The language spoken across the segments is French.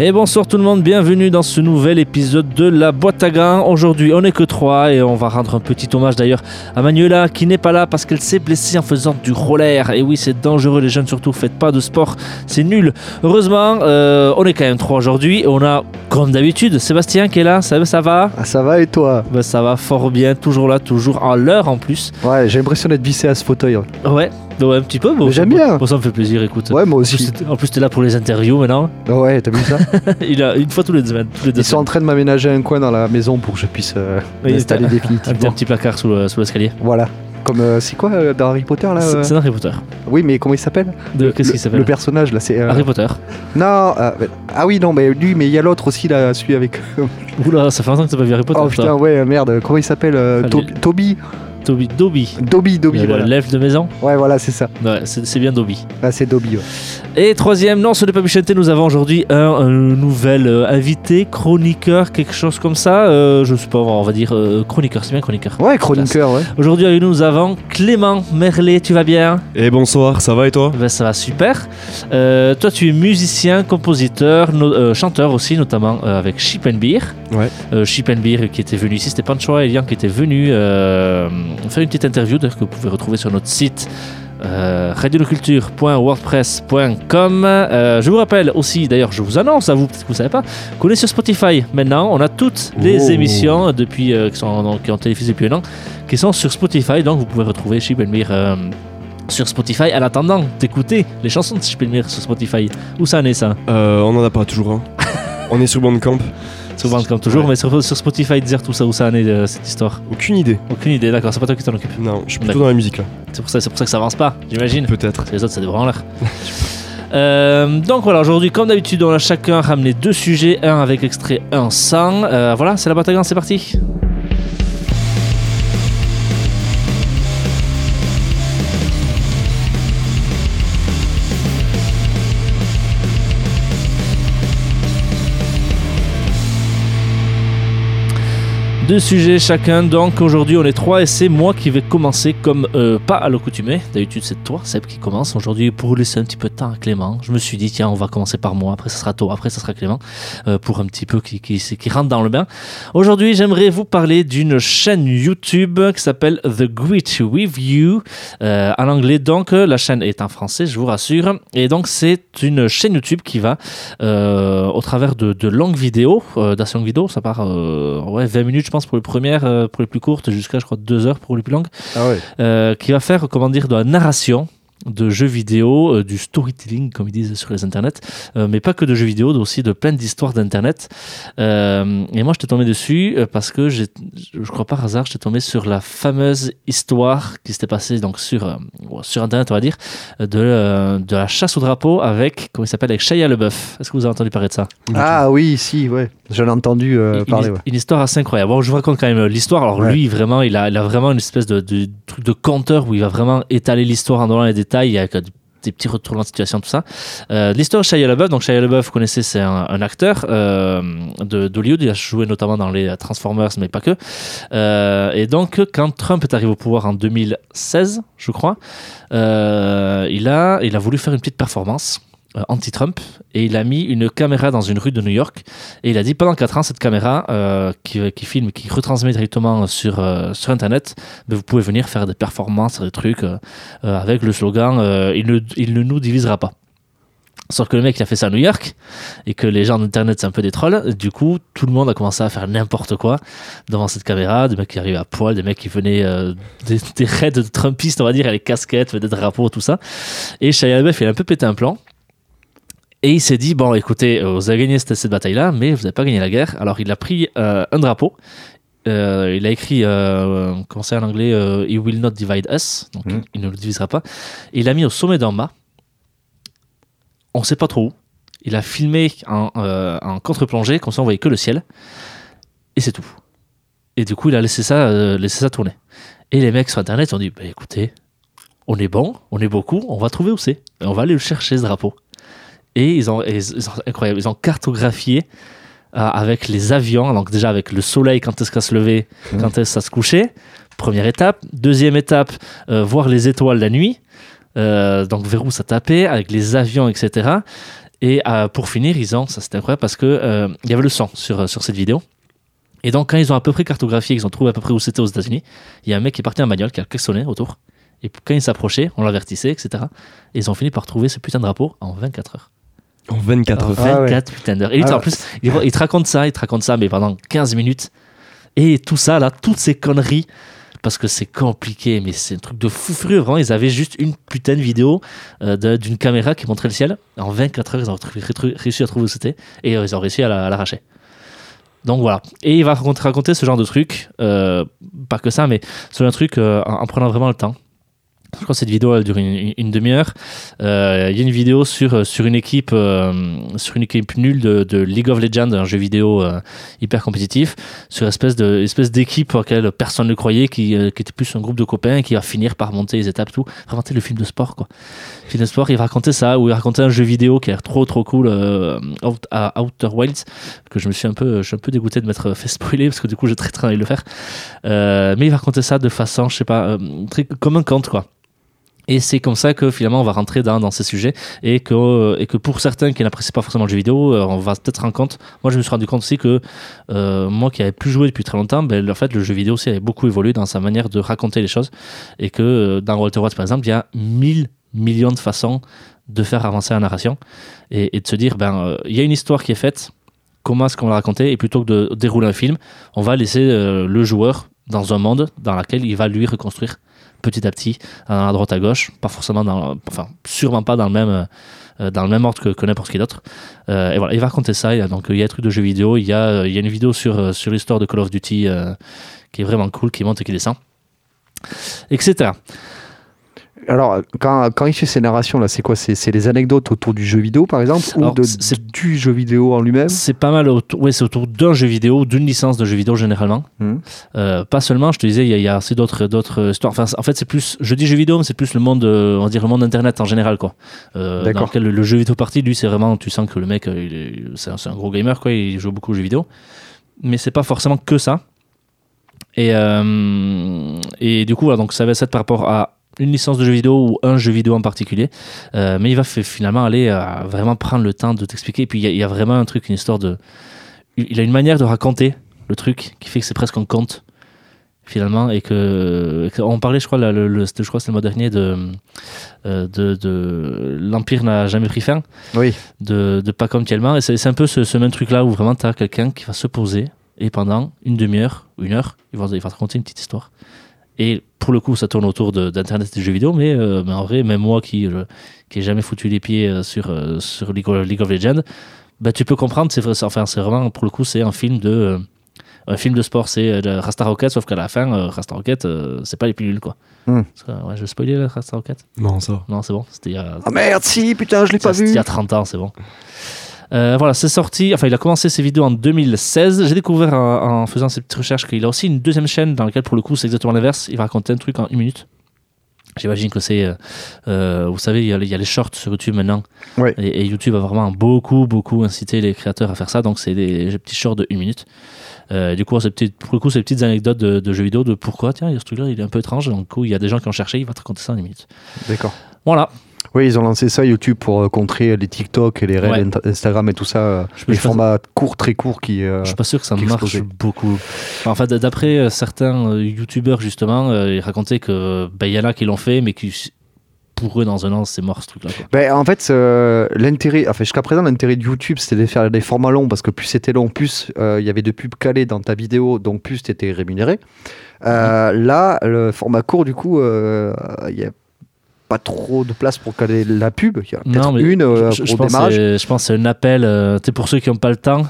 Et bonsoir tout le monde, bienvenue dans ce nouvel épisode de la boîte à grains. Aujourd'hui, on n'est que trois et on va rendre un petit hommage d'ailleurs à Manuela qui n'est pas là parce qu'elle s'est blessée en faisant du roller. Et oui, c'est dangereux, les jeunes surtout, faites pas de sport, c'est nul. Heureusement, euh, on est quand même trois aujourd'hui et on a, comme d'habitude, Sébastien qui est là. Ça, ça va? Ah, ça va et toi? Ben, Ça va fort bien, toujours là, toujours à l'heure en plus. Ouais, j'ai l'impression d'être vissé à ce fauteuil. Ouais, ouais un petit peu. Bon, j'aime bien. bon, ça me fait plaisir, écoute. Ouais, moi aussi. En plus, t'es là pour les interviews maintenant. Ouais, t'as vu ça? Il a une fois tous les semaines. Tous les deux Ils sont en train de m'aménager un coin dans la maison pour que je puisse euh, Oui, m'installer t'as- Un, définitivement. petit placard sous le- sous l'escalier. Voilà. Comme euh, c'est quoi euh, dans Harry Potter là C'est euh dans Harry Potter. Oui, mais comment il s'appelle? Qu'est-ce Le- qu'il s'appelle? Le personnage là, c'est. euh, Harry Potter. Non. euh, ah oui, non, mais lui, mais il y a l'autre aussi là, celui avec. Oula, ça fait longtemps que t'as pas vu Harry Potter. oh putain, ouais, merde. Comment il s'appelle Toby? Toby, Dobby. Dobby, Dobby. Le- Voilà. L'elfe de maison. Ouais, voilà, c'est ça. Ouais, c'est c'est bien Dobby. Là, c'est Dobby. ouais. Et troisième, non, ce n'est pas Bichente, nous avons aujourd'hui un, un nouvel euh, invité, chroniqueur, quelque chose comme ça. Euh, je sais pas, on va dire euh, chroniqueur, c'est bien chroniqueur. Ouais, chroniqueur, ouais. Aujourd'hui avec nous, nous avons Clément Merlet, tu vas bien? Et bonsoir, ça va et toi? Ben, Ça va super. Euh, toi, tu es musicien, compositeur, no- euh, chanteur aussi, notamment euh, avec Chip and Beer. Ouais. Euh, Chip and Beer qui était venu ici, c'était Pancho et Elian qui était venu euh, faire une petite interview que vous pouvez retrouver sur notre site. Euh, radioculture.wordpress.com euh, Je vous rappelle aussi, d'ailleurs, je vous annonce à vous, peut-être que vous ne savez pas, qu'on est sur Spotify maintenant. On a toutes les Oh. émissions depuis, euh, qui, sont, donc, qui ont télévisé depuis un an, qui sont sur Spotify. Donc vous pouvez retrouver Beer euh, sur Spotify en attendant d'écouter les chansons de Chip and Beer sur Spotify. Où ça en est ça? Euh, On en a pas toujours un. on est sur Bandcamp. Sur Bandcamp toujours, Ouais. mais sur, sur Spotify, dire tout ça, où ça en est euh, cette histoire Aucune idée. Aucune idée, d'accord, c'est pas toi qui t'en occupe. Non, je suis plutôt dans la musique là. C'est pour ça, pour ça que ça avance pas, j'imagine. Peut-être. Les autres, c'est des branleurs. Euh, donc voilà, aujourd'hui, comme d'habitude, on a chacun ramené deux sujets, un avec extrait, un sans. Euh, voilà, c'est la bataille, c'est parti. Deux sujets chacun, donc aujourd'hui on est trois et c'est moi qui vais commencer comme euh, pas à l'accoutumée. D'habitude c'est toi, Seb, qui commence. Aujourd'hui pour laisser un petit peu de temps à Clément, je me suis dit tiens on va commencer par moi, après ça sera toi, après ça sera Clément, euh, pour un petit peu qui, rentre dans le bain. Aujourd'hui j'aimerais vous parler d'une chaîne YouTube qui s'appelle The Great Review, euh, en anglais donc, euh, la chaîne est en français je vous rassure, et donc c'est une chaîne YouTube qui va au travers de, longues vidéos, d'assez longues vidéos, ça part ouais, 20 minutes je pense pour les premières, euh, pour les plus courtes, jusqu'à je crois 2 heures pour les plus longues, Ah ouais. euh, qui va faire comment dire de la narration de jeux vidéo, euh, du storytelling comme ils disent sur les internets, euh, mais pas que de jeux vidéo, aussi de plein d'histoires d'internet. Euh, et moi, j'étais tombé dessus parce que j'ai- je crois par hasard, j'étais tombé sur la fameuse histoire qui s'était passée donc sur euh, sur internet, on va dire, de euh, de la chasse au drapeau avec comment il s'appelle avec Shia LeBeouf. Est-ce que vous avez entendu parler de ça? Ah oui, si, ouais. J'en ai entendu euh, une, parler, ouais. une histoire assez incroyable. Bon, je vous raconte quand même l'histoire. Alors Ouais. lui, vraiment, il a, il a vraiment une espèce de, de truc de conteur où il va vraiment étaler l'histoire en donnant les détails avec euh, des petits retournements de situation, tout ça. Euh, l'histoire de Shia LaBeouf, donc Shia LaBeouf, vous connaissez, c'est un, acteur euh, d'Hollywood. Il a joué notamment dans les Transformers, mais pas que. Euh, et donc, quand Trump est arrivé au pouvoir en 2016, je crois, euh, il, a, il a voulu faire une petite performance anti-Trump et il a mis une caméra dans une rue de New York et il a dit pendant 4 ans cette caméra euh, qui, filme qui retransmet directement sur, euh, sur internet ben, vous pouvez venir faire des performances des trucs euh, euh, avec le slogan euh, il, ne, il ne nous divisera pas Sauf que le mec il a fait ça à New York et que les gens d'internet c'est un peu des trolls. Du coup, tout le monde a commencé à faire n'importe quoi devant cette caméra. Des mecs qui arrivaient à poil, des mecs qui venaient euh, des, raids de Trumpistes, on va dire, avec des casquettes, des drapeaux, tout ça. Et Shia LaBeouf il a un peu pété un plan. Et il s'est dit, bon, écoutez, euh, vous avez gagné cette, cette bataille-là, mais vous n'avez pas gagné la guerre. Alors il a pris euh, un drapeau. Euh, il a écrit, euh, comment c'est en anglais, He will not divide us. Donc Mhm. il ne le divisera pas. Et il l'a mis au sommet d'en bas. On sait pas trop où. Il a filmé en, en contre-plongée, comme ça on voyait que le ciel. Et c'est tout. Et du coup, il a laissé ça, laissé ça tourner. Et les mecs sur Internet ont dit, bah, écoutez, on est bon, on est beaucoup, on va trouver où c'est. On va aller le chercher, ce drapeau. Et ils ont, et ils ont- incroyable, ils ont cartographié euh, avec les avions, donc déjà avec le soleil quand est-ce qu'à se lever, Mhm. quand est-ce qu'à se coucher. Première étape. Deuxième étape, euh, voir les étoiles la nuit. Euh, donc vers où ça tapait, avec les avions, etc. Et pour finir, ils ont, ça c'était incroyable parce que il y avait le sang sur, sur cette vidéo. Et donc, quand ils ont à peu près cartographié, ils ont trouvé à peu près où c'était aux États-Unis, il y a un mec qui est parti en bagnole, qui a klaxonné autour. Et quand il s'approchait, on l'avertissait, etc. Et ils ont fini par trouver ce putain de drapeau en 24 heures. En 24 En heures. Ah ouais. 24 putains d'heures. Et lui, Ah en plus, il, il te raconte ça, il te raconte ça, mais pendant 15 minutes. Et tout ça, là, toutes ces conneries, parce que c'est compliqué, mais c'est un truc de fou furieux. Vraiment, ils avaient juste une putain de vidéo euh, d'une caméra qui montrait le ciel. En 24 heures, ils ont réussi à trouver où c'était et euh, ils ont réussi à la- à l'arracher. Donc voilà. Et il va raconter, raconter ce genre de truc, euh, pas que ça, mais ce genre de truc euh, en, en prenant vraiment le temps. Je crois que cette vidéo elle dure une, demi-heure. Euh, Il y a une vidéo sur, sur une équipe euh, sur une équipe nulle de, League of Legends, un jeu vidéo euh, hyper compétitif, sur une espèce de espèce d'équipe auquel personne ne croyait, qui, euh, était plus un groupe de copains, qui va finir par monter les étapes tout. Sais, le film de sport quoi. Le film de sport, il racontait ça, ou il racontait un jeu vidéo qui a l'air trop trop cool, euh, à Outer Wilds, que je me suis un peu, je suis un peu dégoûté de m'être fait spoiler parce que du coup j'ai très très envie de le faire. Euh, mais il va raconter ça de façon, je sais pas, euh, très, comme un conte quoi. Et c'est comme ça que finalement on va rentrer dans, ces sujets et que, euh, et que pour certains qui n'apprécient pas forcément le jeu vidéo, euh, on va peut-être rendre compte. Moi je me suis rendu compte aussi que euh, moi qui avais plus joué depuis très longtemps, ben, en fait le jeu vidéo aussi avait beaucoup évolué dans sa manière de raconter les choses et que dans Walter White par exemple, il y a mille millions de façons de faire avancer la narration et, de se dire ben il y a une histoire qui est faite, comment est-ce qu'on va la raconter et plutôt que de dérouler un film, on va laisser le joueur dans un monde dans lequel il va lui reconstruire petit à petit, à droite à gauche, pas forcément dans, enfin sûrement pas dans le même, euh, dans le même ordre que, que n'importe qui d'autre. Euh, et voilà, il va raconter ça. Il y a, donc il y a un truc de jeux vidéo, il y a, euh, il y a une vidéo sur euh, sur l'histoire de Call of Duty euh, qui est vraiment cool, qui monte et qui descend, etc. Alors, quand, quand il fait ses narrations, là, c'est quoi? C'est c'est les anecdotes autour du jeu vidéo, par exemple? Ou Alors, de- c'est- du jeu vidéo en lui-même? C'est pas mal autour, ouais, c'est autour d'un jeu vidéo, d'une licence de jeu vidéo généralement. Mhm. Euh, pas seulement, je te disais, il y a, il y a aussi d'autres d'autres histoires. Enfin, en fait, c'est plus, je dis jeu vidéo, mais c'est plus le monde, euh, on va dire le monde internet en général, quoi. Euh, dans D'accord. lequel le, le jeu vidéo partie, lui, c'est vraiment, tu sens que le mec, euh, c'est un, gros gamer, quoi. Il joue beaucoup aux jeux vidéo, mais c'est pas forcément que ça. Et euh, et du coup, voilà, donc ça va être par rapport à une licence de jeu vidéo ou un jeu vidéo en particulier. Euh, mais il va finalement aller à vraiment prendre le temps de t'expliquer. Et puis il y, a- il y a vraiment un truc, une histoire de. Il a une manière de raconter le truc qui fait que c'est presque un conte finalement et que, que- on parlait je crois là, le, je crois c'était le mois dernier de euh, de, de l'empire n'a jamais pris fin Oui. de, de pas comme Tielman et c'est c'est un peu ce, ce même truc là où vraiment tu as quelqu'un qui va se poser et pendant une demi-heure ou une heure il va, il va te raconter une petite histoire et pour le coup ça tourne autour d'internet et des jeux vidéo mais, euh, mais en vrai même moi qui euh, qui ai jamais foutu les pieds euh, sur sur League of, League of Legends bah, tu peux comprendre c'est enfin c'est vraiment pour le coup c'est un film de euh, un film de sport c'est Rasta Rocket sauf qu'à la fin euh, Rasta Rocket euh, c'est pas les pilules quoi Hmm. Que, ouais, je vais spoiler le Rasta Rocket Non, ça. va. non c'est bon c'était il y a Ah merde, si, putain, je l'ai pas c'était vu il y a 30 ans, c'est bon. Euh, voilà, c'est sorti. Enfin, il a commencé ses vidéos en 2016. J'ai découvert en, en faisant ces petites recherches qu'il a aussi une deuxième chaîne dans laquelle, pour le coup, c'est exactement l'inverse. Il va raconter un truc en une minute. J'imagine que c'est. euh, euh, vous savez, il y, a les, il y a les shorts sur YouTube maintenant. Ouais. Et, et YouTube a vraiment beaucoup, beaucoup incité les créateurs à faire ça. Donc, c'est des, des petits shorts de une minute. Euh, du coup, pour le coup, c'est des petites anecdotes de, de jeux vidéo de pourquoi, tiens, il y a ce truc-là, il est un peu étrange. Donc, du coup, il y a des gens qui ont cherché, il va te raconter ça en une minute. D'accord. Voilà. Oui, ils ont lancé ça YouTube pour euh, contrer les TikTok et les Ouais. Reels Insta- Instagram et tout ça. euh, Je les formats courts, très courts qui. euh, Je suis pas sûr que ça marche beaucoup. En fait, d'après certains youtubeurs, justement, ils racontaient que ben, il y en a qui l'ont fait, mais qui, pour eux, dans un an, c'est mort ce truc-là. Ben, en fait, euh, l'intérêt, enfin, jusqu'à présent, l'intérêt de YouTube, c'était de faire des formats longs parce que plus c'était long, plus euh, il y avait de pubs calées dans ta vidéo, donc plus tu étais rémunéré. Euh, Là, le format court, du coup, il y a pas trop de place pour caler la pub. Il y a peut-être une euh, je, je pense je pense c'est un appel euh, tu sais, pour ceux qui n'ont pas le temps.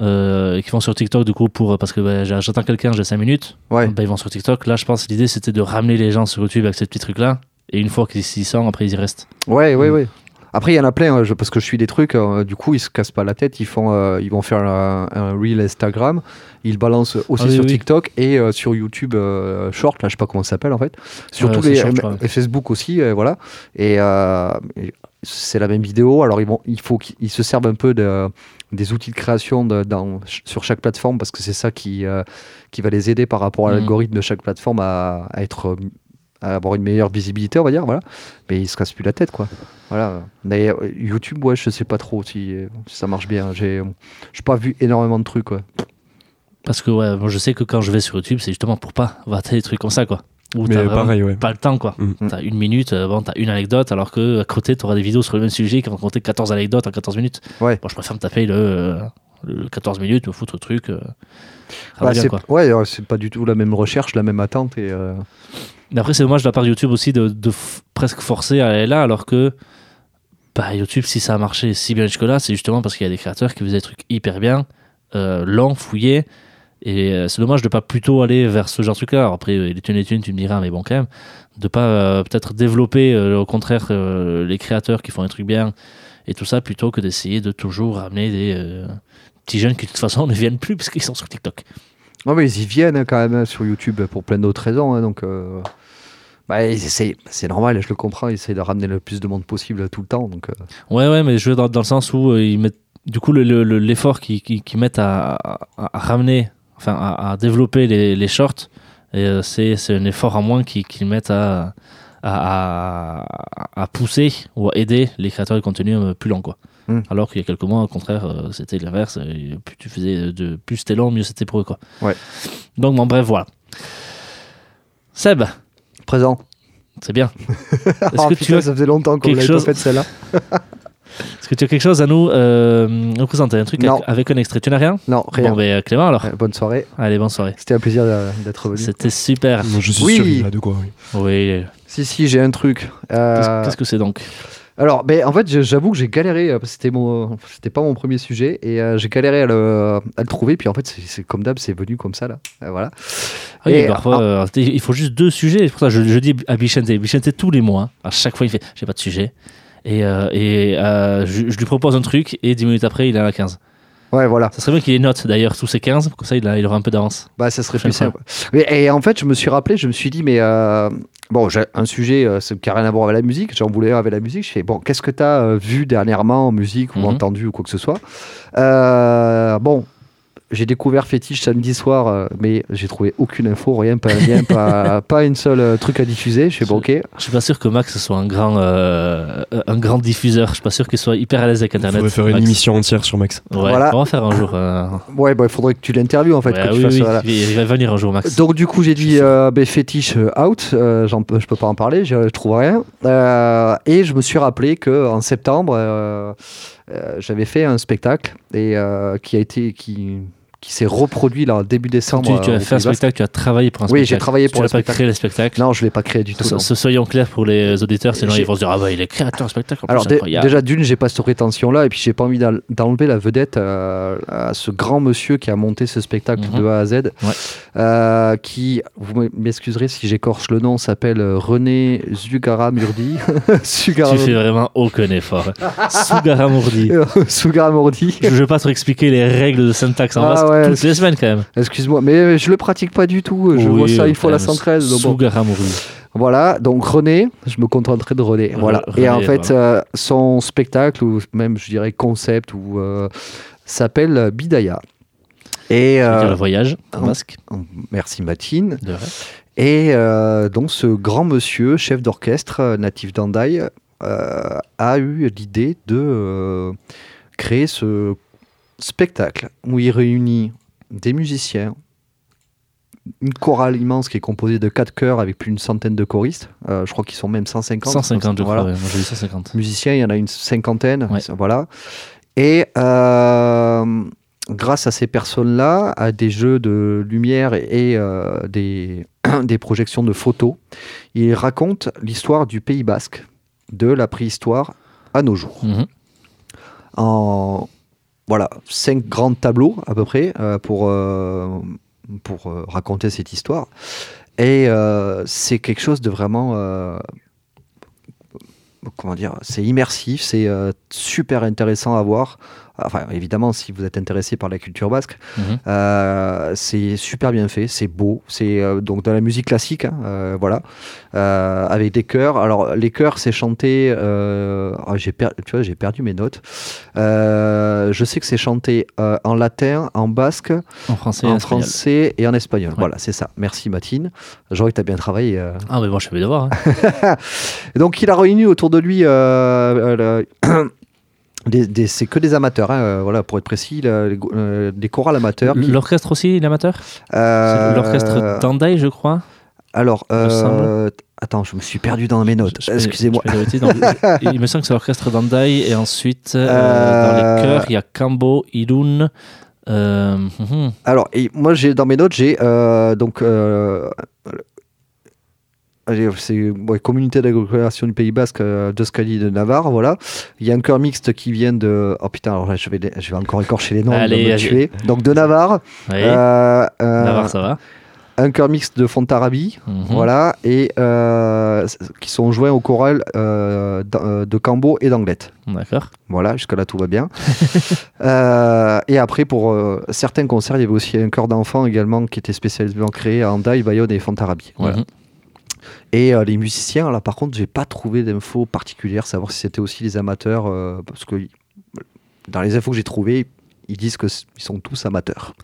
euh, et qui vont sur TikTok du coup pour parce que j'ai- j'attends quelqu'un j'ai 5 minutes Ouais. ben, ils vont sur TikTok là je pense que l'idée c'était de ramener les gens sur YouTube avec ces petits trucs là et une fois qu'ils y sont après ils y restent Ouais, ouais, Mm. ouais. Après, il y en a plein, hein, je- parce que je suis des trucs, euh, du coup, ils se cassent pas la tête, ils, font, euh, ils vont faire un, un reel Instagram, ils balancent aussi Ah oui, sur oui. TikTok et euh, sur YouTube euh, Short, là, je sais pas comment ça s'appelle en fait. Sur Euh, tous les Short, euh, et Facebook aussi, euh, voilà. Et, euh, et c'est la même vidéo, alors ils vont, il faut qu'ils se servent un peu de, des outils de création de- dans, sur chaque plateforme, parce que c'est ça qui, euh, qui va les aider par rapport à Mhm. l'algorithme de chaque plateforme à, à être euh, à avoir une meilleure visibilité, on va dire, voilà. Mais ils se cassent plus la tête, quoi. Voilà. Mais YouTube, ouais, je sais pas trop si, si ça marche bien. J'ai, j'ai pas vu énormément de trucs, quoi. Parce que ouais, moi je sais que quand je vais sur YouTube, c'est justement pour pas voir des trucs comme ça, quoi. Où Mais t'as pareil, ouais. pas le temps, quoi. Mm. T'as une minute, euh, bon, t'as une anecdote, alors que à côté, t'auras des vidéos sur le même sujet qui vont compter 14 anecdotes en 14 minutes. Ouais. Bon, je préfère me taper le, euh, le 14 minutes, me foutre le truc. euh, Bah, bien, c'est, quoi. ouais, euh, c'est pas du tout la même recherche, la même attente. Et, euh, Après, c'est dommage de la part de YouTube aussi de, presque forcer à aller là, alors que bah, YouTube, si ça a marché si bien jusque-là, c'est justement parce qu'il y a des créateurs qui faisaient des trucs hyper bien, euh, lents, fouillés. Et euh, c'est dommage de pas plutôt aller vers ce genre de truc-là. Après, il est une étude, tu me diras, mais bon, quand même, de pas euh, peut-être développer euh, au contraire les créateurs qui font des trucs bien et tout ça, plutôt que d'essayer de toujours ramener des petits jeunes qui de toute façon ne viennent plus parce qu'ils sont sur TikTok. Non, mais ils y viennent hein, quand même sur YouTube pour plein d'autres raisons. hein, donc, bah, c'est normal, je le comprends. Ils essayent de ramener le plus de monde possible tout le temps. Donc, euh, Ouais, ouais, mais je veux dans, dans le sens où euh, ils mettent, du coup, le- le- le- l'effort qu'ils mettent à, à- à ramener, enfin, à, à développer les, les shorts, euh, c'est un effort en moins qu'ils mettent à, à, pousser ou à aider les créateurs de contenu euh, plus lents, quoi. Mm. Alors qu'il y a quelques mois, au contraire, c'était l'inverse. Plus tu faisais de plus c'était long, mieux c'était pour eux, quoi. Ouais. Donc, bon, bref, voilà. Seb, présent. c'est bien. Est-ce que putain, tu as ça faisait longtemps qu'on quelque l'avait pas chose fait celle-là. Est-ce que tu as quelque chose à nous, euh, nous présenter Un truc Non. avec, avec un extrait? Tu n'as rien? Non, rien. Bon, ben, Clément, alors. Euh, bonne soirée. Allez, bonne soirée. C'était un plaisir d'être venu. C'était super. Moi, Je suis Oui. sûr a de quoi, oui. Oui. Si, si, j'ai un truc. Euh, Qu'est-ce qu'est-ce que c'est donc? Alors, ben, en fait, j'avoue que j'ai galéré. euh, parce que C'était mon, c'était pas mon premier sujet et euh, j'ai galéré à le, à le trouver. Puis en fait, c'est comme d'hab, c'est venu comme ça là. Euh, voilà. Ah oui, Et- parfois, euh, il faut juste deux sujets. C'est pour ça que je, je dis à Bichente. Bichente, tous les mois, à chaque fois, il fait J'ai pas de sujet. Et, et je, je lui propose un truc et 10 minutes après, il est à la 15. Ouais, voilà. Ça serait bien qu'il les note d'ailleurs, tous ces 15. Comme ça, il, a- il aura un peu d'avance. Bah, ça serait plus simple. Mais, et en fait, je me suis rappelé, je me suis dit, mais euh, bon, j'ai un sujet euh, qui n'a rien à voir avec la musique. J'en voulais un avec la musique. Je fais, bon, qu'est-ce que tu as vu dernièrement en musique ou Mhm. entendu ou quoi que ce soit? Euh, Bon. J'ai découvert Fétiche samedi soir, euh, mais j'ai trouvé aucune info, rien, pas un lien, pas, pas une seule euh, truc à diffuser. Je fais bon, ok. Je suis pas sûr que Max soit un grand, euh, un grand diffuseur. Je suis pas sûr qu'il soit hyper à l'aise avec Internet. faudrait faire une émission entière sur Max. Ouais, Voilà. on va faire un jour. euh, Ouais, bah, il faudrait que tu l'interviewes en fait. ouais, que tu oui, fasses, oui, voilà. il va venir un jour, Max. Donc du coup j'ai dit euh, ben, fétiche euh, out, euh, peux- je peux pas en parler, je, je trouve rien. Euh, et je me suis rappelé que en septembre euh, euh, j'avais fait un spectacle et euh, qui a été qui qui s'est reproduit là début décembre. tu, tu euh, as fait un spectacle, tu as travaillé pour un Oui, spectacle. j'ai travaillé pour tu le n'as pas spectacle. créé le spectacle. Non, je l'ai pas créé du tout. Ce- soyons clairs pour les auditeurs, sinon ils vont se dire Ah bah il est créateur de spectacle. en Alors déjà d'une, j'ai pas cette prétention là et puis j'ai pas envie d'en- d'enlever la vedette euh, à ce grand monsieur qui a monté ce spectacle Mhm. de A à Z, Ouais. euh, qui, vous m'excuserez si j'écorche le nom, s'appelle René Zugaramurdi. tu fais vraiment aucun effort. Sugaramurdi. Sugaramurdi. Je ne vais pas te expliquer les règles de syntaxe en Ah ouais, toutes les semaines quand même. Excuse-moi, mais je le pratique pas du tout. Je Oui, vois ça une fois la même, 113. donc bon. Voilà, donc René, je me contenterai de René. Re- Voilà. René, et en fait, voilà. euh, son spectacle, ou même je dirais concept, ou euh, s'appelle Bidaya. Et Je euh, le voyage en oh. basque. merci Matine. Et euh, donc ce grand monsieur, chef d'orchestre euh, natif d'Andaï, euh, a eu l'idée de euh, créer ce spectacle où il réunit des musiciens, une chorale immense qui est composée de quatre chœurs avec plus d'une centaine de choristes. Euh, je crois qu'ils sont même 150. 150 je crois. Voilà. Moi j'ai eu 150. Musiciens, il y en a une cinquantaine. Ouais. Voilà. Et euh, grâce à ces personnes-là, à des jeux de lumière et, et, euh, des, des projections de photos, il raconte l'histoire du Pays Basque, de la préhistoire à nos jours. Mhm. En voilà, cinq grands tableaux à peu près euh, pour, euh, euh, raconter cette histoire. Et c'est quelque chose de vraiment comment dire, c'est immersif, c'est super intéressant à voir. Enfin, évidemment, si vous êtes intéressé par la culture basque, Mhm. euh, c'est super bien fait, c'est beau, c'est euh, donc dans la musique classique, hein, euh, voilà, avec des chœurs. Alors les chœurs, c'est chanté. ah, j'ai per- tu vois, j'ai perdu mes notes. Je sais que c'est chanté en latin, en basque, En français et en français et en espagnol. Ouais. Voilà, c'est ça. Merci Matine. Vois que tu as bien travaillé. Ah, mais bon, je fais mes devoirs. hein. Donc il a réuni autour de lui. le- des- des- c'est que des amateurs, hein, euh, voilà, pour être précis, euh, des chorales amateurs. qui- L'orchestre aussi, il est amateur? Euh, C'est L'orchestre Tandai, je crois. Alors, euh, attends, je me suis perdu dans mes notes. Excusez-moi. il me semble que c'est l'orchestre Tandai. Et ensuite, euh, dans les chœurs, il y a Cambo, Irun. Mhm. Alors, et moi, j'ai dans mes notes, j'ai donc. C'est ouais, communauté d'agglomération du Pays Basque euh, et de Navarre, voilà. Il y a un chœur mixte qui vient de. Oh putain, alors là, je vais, les- je vais encore écorcher les noms, Allez, me tuer. Donc de Navarre, Oui, euh, euh, Navarre, ça va. un chœur mixte de Fontarabie, Mhm. voilà, et euh, qui sont joints au choral de Cambo et d'Anglette. D'accord. Voilà, jusque-là tout va bien. Euh, et après, pour euh, certains concerts, il y avait aussi un chœur d'enfants également qui était spécialement créé à Andaï, Bayonne et Fontarabie. Voilà. Mhm. Et euh, les musiciens, là par contre, j'ai pas trouvé d'infos particulières, savoir si c'était aussi les amateurs, euh, parce que dans les infos que j'ai trouvées, ils disent qu'ils sont tous amateurs.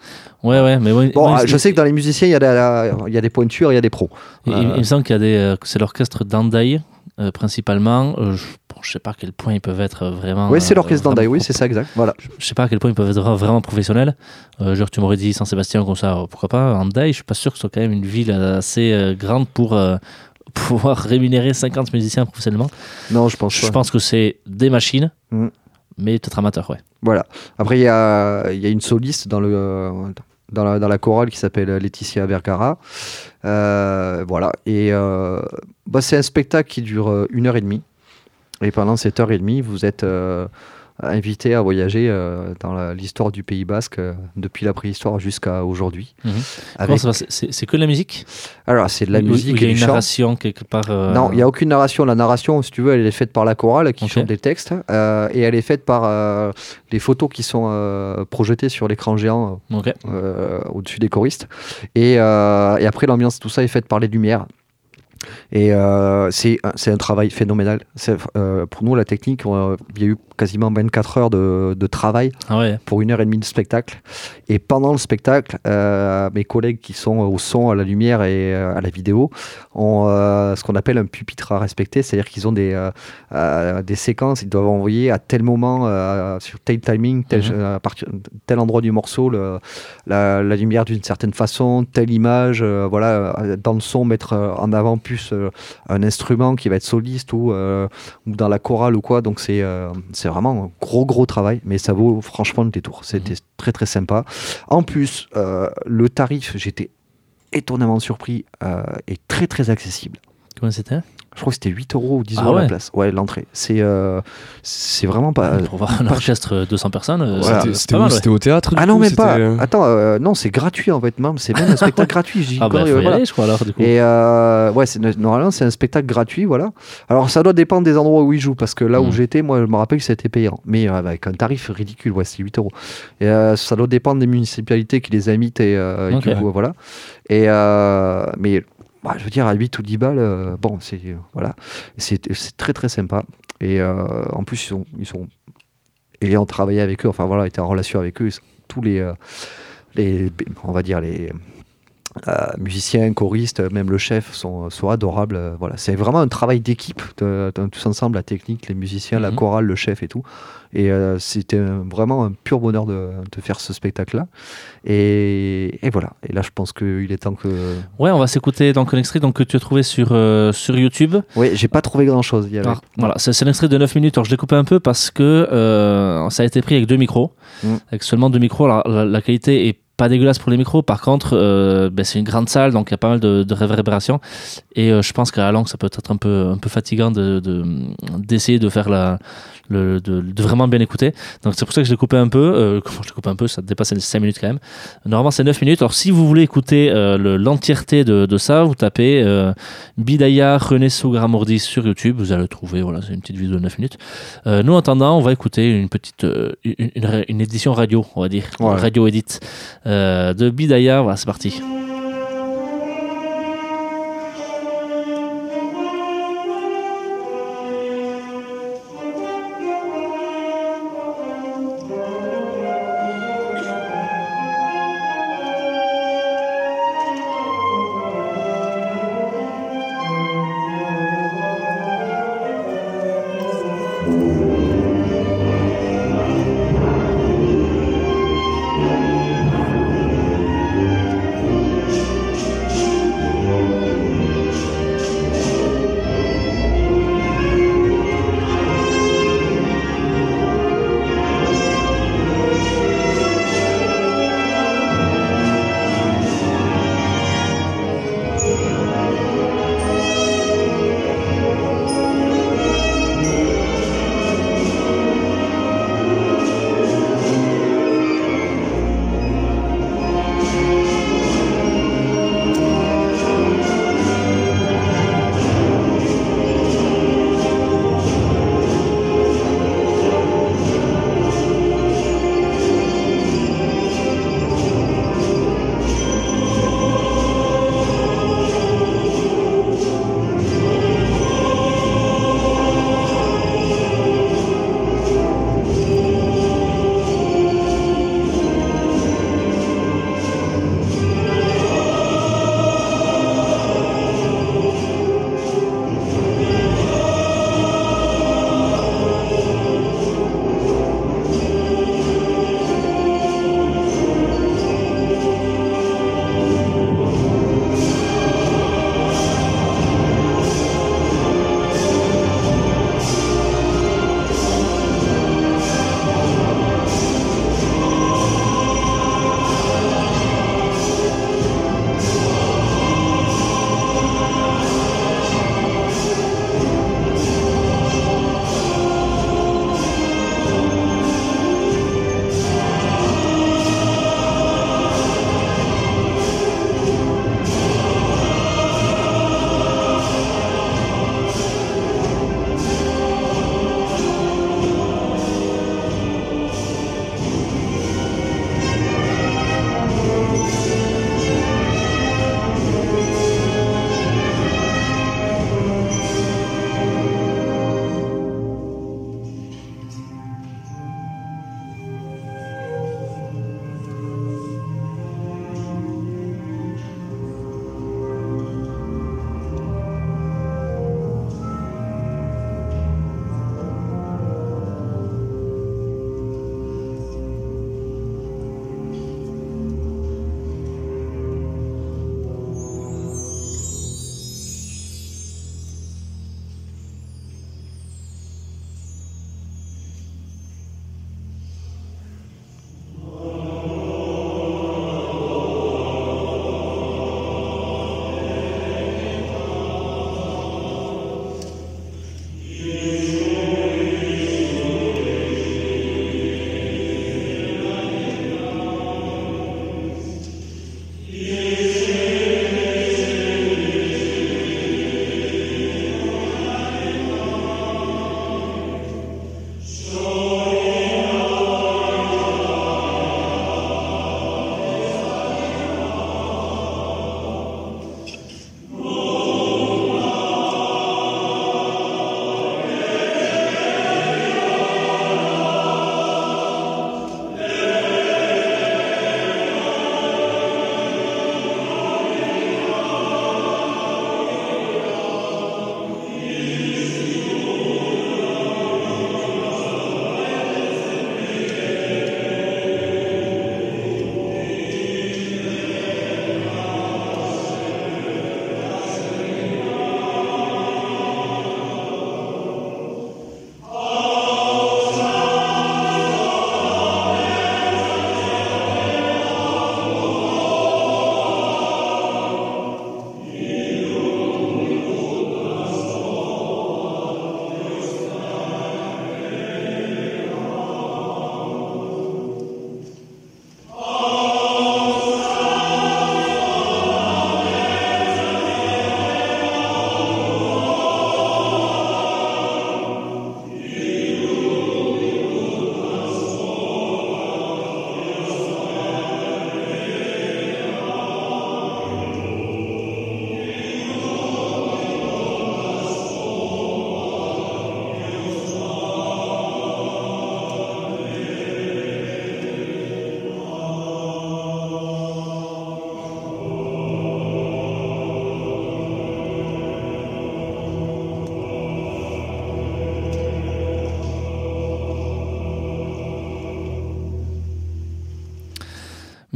Ouais, ouais, mais ouais, Bon, ouais, euh, je sais que dans les musiciens, il y a, il y a des pointures, il y a des pros. Il, me semble qu'il y a des, euh, que c'est l'orchestre d'Andaï euh, principalement. Euh, je, bon, je sais pas à quel point ils peuvent être vraiment. oui, c'est l'orchestre d'Andaï, oui, c'est ça, exact. Voilà. Je sais pas à quel point ils peuvent être vraiment professionnels. Genre, tu m'aurais dit Saint-Sébastien comme ça, pourquoi pas. Andaï, je suis pas sûr que ce soit quand même une ville assez grande pour pouvoir rémunérer 50 musiciens professionnellement. Non, je pense Je pas. pense que c'est des machines, Mhm. mais peut-être amateurs, ouais. Voilà. Après, il y a, y a une soliste dans, le, dans, la, dans la chorale qui s'appelle Laetitia Vergara. Euh, voilà. Et euh, bah, c'est un spectacle qui dure euh, une heure et demie. Et pendant cette heure et demie, vous êtes euh, invité à voyager euh, dans l'histoire du Pays Basque euh, depuis la préhistoire jusqu'à aujourd'hui. Mhm. Avec- C'est- que de la musique? Alors, c'est de la musique Il y et a du une chant. narration quelque part. euh, Non, il n'y a aucune narration. La narration, si tu veux, elle est faite par la chorale qui Ok. chante des textes et elle est faite par les photos qui sont projetées sur l'écran géant au-dessus des choristes. Et, et après, l'ambiance, tout ça est faite par les lumières. Et euh, c'est un- travail phénoménal. Euh, pour nous, la technique, il y a eu quasiment 24 heures de, de travail Ah ouais. pour une heure et demie de spectacle. Et pendant le spectacle, euh, mes collègues qui sont au son, à la lumière et euh, à la vidéo ont euh, ce qu'on appelle un pupitre à respecter, c'est-à-dire qu'ils ont des, des séquences, ils doivent envoyer à tel moment, sur tel timing, tel, Mhm. à partir de tel endroit du morceau, le- la, la lumière d'une certaine façon, telle image, voilà, dans le son, mettre en avant plus un instrument qui va être soliste ou, ou dans la chorale ou quoi. Donc c'est c'est vraiment un gros gros travail, mais ça vaut franchement le détour. C'était très très sympa. En plus, euh, le tarif, j'étais étonnamment surpris, euh, est très très accessible. Comment c'était? Je crois que c'était 8 euros ou 10 Ah euros ouais. la place. Ouais, l'entrée. C'est euh, c'est vraiment pas. Pour voir un pas- orchestre de 200 personnes, euh, Voilà. C'était- ouais. Au théâtre du Ah non, coup, même pas. euh, Attends, euh, non, c'est gratuit en fait. même. C'est même un spectacle gratuit. je dis Ah bah, encore, faut euh, y voilà. aller, je crois, alors, du coup. Et euh, ouais, normalement c'est un spectacle gratuit, voilà. Alors ça doit dépendre des endroits où ils jouent, parce que là où Mhm. j'étais, moi je me rappelle que c'était payant, mais euh, avec un tarif ridicule, ouais, c'est 8 euros. Et euh, ça doit dépendre des municipalités qui les invitent et, euh, et Ok. du coup, voilà. Et euh, mais bah, je veux dire à 8 ou 10 balles, euh, bon, c'est voilà, c'est très très sympa. Et euh, en plus ils sont ils sont ayant travaillé avec eux, enfin voilà, été en relation avec eux, tous les euh, les on va dire les euh, musiciens, choristes, même le chef sont, sont adorables. euh, voilà, c'est vraiment un travail d'équipe, tous ensemble, la technique, les musiciens, la Mhm. chorale, le chef et tout. Et euh, c'était vraiment un pur bonheur de, de faire ce spectacle-là. Et, et voilà. Et là, je pense qu'il est temps que. Ouais, on va s'écouter donc un extrait donc, que tu as trouvé sur, euh, sur YouTube. Oui, j'ai pas trouvé grand-chose. Avait- voilà, c'est un extrait de 9 minutes. Alors, je l'ai coupé un peu parce que euh, ça a été pris avec deux micros. Mm. Avec seulement deux micros. La qualité est pas dégueulasse pour les micros. Par contre, euh, ben, c'est une grande salle, donc il y a pas mal de, de réverbération. Et euh, je pense qu'à la langue, ça peut être un peu, un peu fatigant de- de- d'essayer de, faire la, le, de, de vraiment bien écouter. Donc c'est pour ça que je l'ai coupé un peu. Euh, je l'ai coupé un peu? Ça dépasse les 5 minutes quand même. Normalement c'est 9 minutes. Alors si vous voulez écouter euh, le- l'entièreté de, de ça, vous tapez euh, Bidaya René Sougramordi sur YouTube. Vous allez le trouver. Voilà, c'est une petite vidéo de 9 minutes. Nous en attendant, on va écouter une petite une, une- une édition radio, on va dire. Ouais. Radio edit de Bidaya. Voilà, c'est parti.